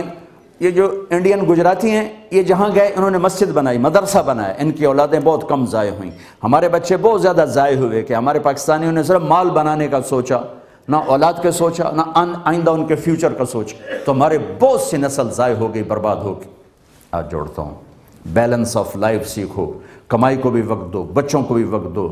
یہ جو انڈین گجراتی ہیں یہ جہاں گئے انہوں نے مسجد بنائی مدرسہ بنایا ان کی اولادیں بہت کم ضائع ہوئیں ہمارے بچے بہت زیادہ ضائع ہوئے کہ ہمارے پاکستانیوں نے صرف مال بنانے کا سوچا نہ اولاد کے سوچا نہ آئندہ ان کے فیوچر کا سوچا تو ہمارے بہت سی نسل ضائع ہو گئی برباد ہو گئی آج جوڑتا ہوں بیلنس آف لائف سیکھو کمائی کو بھی وقت دو بچوں کو بھی وقت دو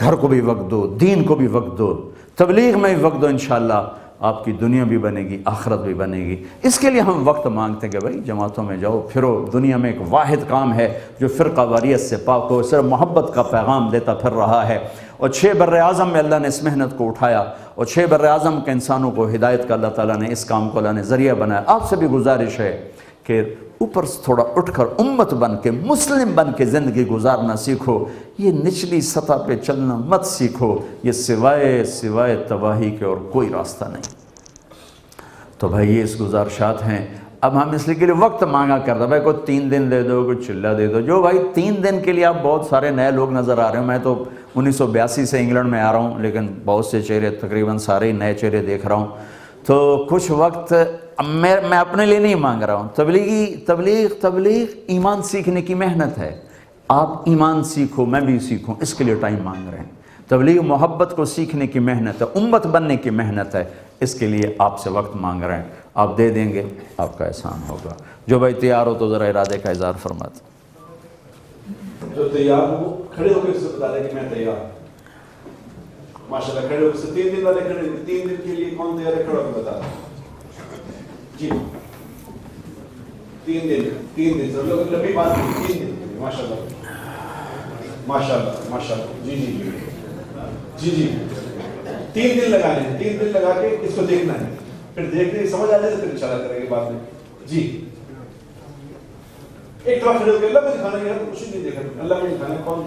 گھر کو بھی وقت دو دین کو بھی وقت دو تبلیغ میں بھی وقت دو انشاءاللہ آپ کی دنیا بھی بنے گی آخرت بھی بنے گی اس کے لیے ہم وقت مانگتے ہیں کہ بھائی جماعتوں میں جاؤ پھرو دنیا میں ایک واحد کام ہے جو فرقہ واریت سے پاک ہو صرف محبت کا پیغام دیتا پھر رہا ہے اور چھ بر اعظم میں اللہ نے اس محنت کو اٹھایا اور چھ بر اعظم کے انسانوں کو ہدایت کا اللہ تعالیٰ نے اس کام کو اللہ نے ذریعہ بنایا آپ سے بھی گزارش ہے کہ اوپر سے تھوڑا اٹھ کر امت بن کے مسلم بن کے زندگی گزارنا سیکھو یہ نچلی سطح پہ چلنا مت سیکھو یہ سوائے سوائے تباہی کے اور کوئی راستہ نہیں تو بھائی یہ اس گزارشات ہیں اب ہم اس لیے کے لیے وقت مانگا کر بھائی کوئی تین دن دے دو کوئی چلہ دے دو جو بھائی تین دن کے لیے آپ بہت سارے نئے لوگ نظر آ رہے ہیں میں تو انیس سو بیاسی سے انگلینڈ میں آ رہا ہوں لیکن بہت سے چہرے تقریباً سارے نئے چہرے دیکھ رہا ہوں تو کچھ وقت میں میں اپنے لیے نہیں مانگ رہا ہوں تبلیغی تبلیغ تبلیغ ایمان سیکھنے کی محنت ہے آپ ایمان سیکھو میں بھی سیکھوں اس کے لیے ٹائم مانگ رہے ہیں تبلیغ محبت کو سیکھنے کی محنت ہے امت بننے کی محنت ہے اس کے لیے آپ سے وقت مانگ رہے ہیں آپ دے دیں گے آپ کا احسان ہوگا جو بھائی تیار ہو تو ذرا ارادے کا اظہار فرمات دیں تیار ہوں تین دن دن کے لیے دیکھنا ہے پھر دیکھنے سمجھ پھر کریں گے میں جی دیکھتے جیسے اللہ کو دکھانا ہے اللہ دکھانا کون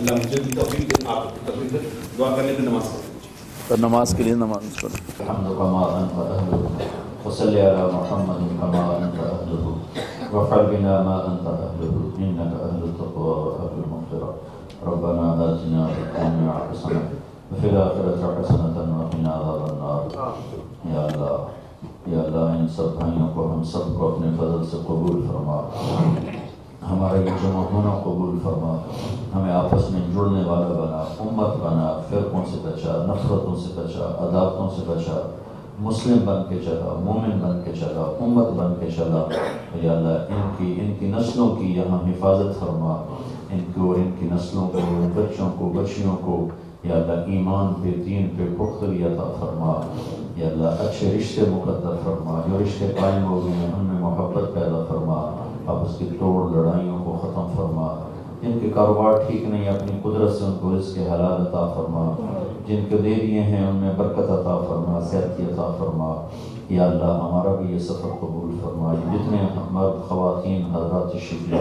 اللہ اللہ مجھے بھی توفیق توفیق دے آپ کو دعا کرنے کے نماز نماز نماز پڑھیں پڑھیں تو لیے الحمد کما کما انت انت انت وصلی علی محمد بنا ما التقوى واهل ربنا وفي وقنا عذاب النار یا ان سب بھائیوں کو ہم سب کو اپنے فضل سے قبول فرما ہمارے جمع ہونا قبول فرما ہمیں آپس میں جڑنے والا بنا امت بنا فرقوں سے بچا نفرتوں سے بچا عدالتوں سے بچا مسلم بن کے چلا مومن بن کے چلا امت بن کے چلا یا اللہ ان کی ان کی نسلوں کی یہاں حفاظت فرما ان کو ان کی نسلوں کو بچوں کو بچیوں کو یا اللہ ایمان پہ دین پہ پختگی عطا فرما یا اللہ اچھے رشتے مقدر فرما جو رشتے قائم ہو گئے ان میں محبت پیدا فرما آپس کی توڑ لڑائیوں کو ختم فرما جن کے کاروبار ٹھیک نہیں اپنی قدرت سے ان کو اس کے حلال عطا فرما جن کے دیے ہیں ان میں برکت عطا فرما صحت کی عطا فرما یا اللہ ہمارا بھی یہ سفر قبول فرما جتنے خواتین حضرات شکریہ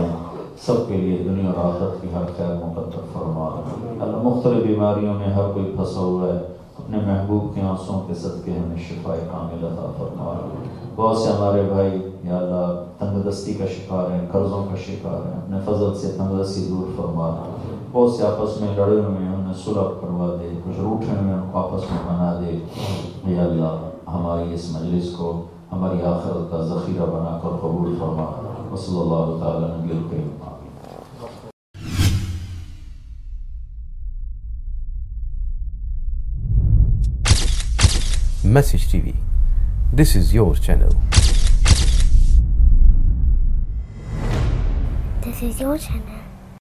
سب کے لیے دنیا اور آخرت کی ہر خیر مقدر فرما اللہ مختلف بیماریوں میں ہر کوئی پھنسا ہوا ہے اپنے محبوب کے آنسوں کے صدقے ہمیں شفائے کامل عطا فرما بہت سے ہمارے بھائی یا اللہ تنگ دستی کا شکار ہیں قرضوں کا شکار ہیں اپنے فضل تنگ دستی دور دے بہت سے آپس میں لڑے ہوئے ہیں انہیں سرخ کروا دے کچھ روٹے کو آپس میں بنا دے یا اللہ ہماری اس مجلس کو ہماری آخرت کا ذخیرہ بنا کر قبول فرما صلی اللہ تعالیٰ نبی tv This is your channel. This is your channel.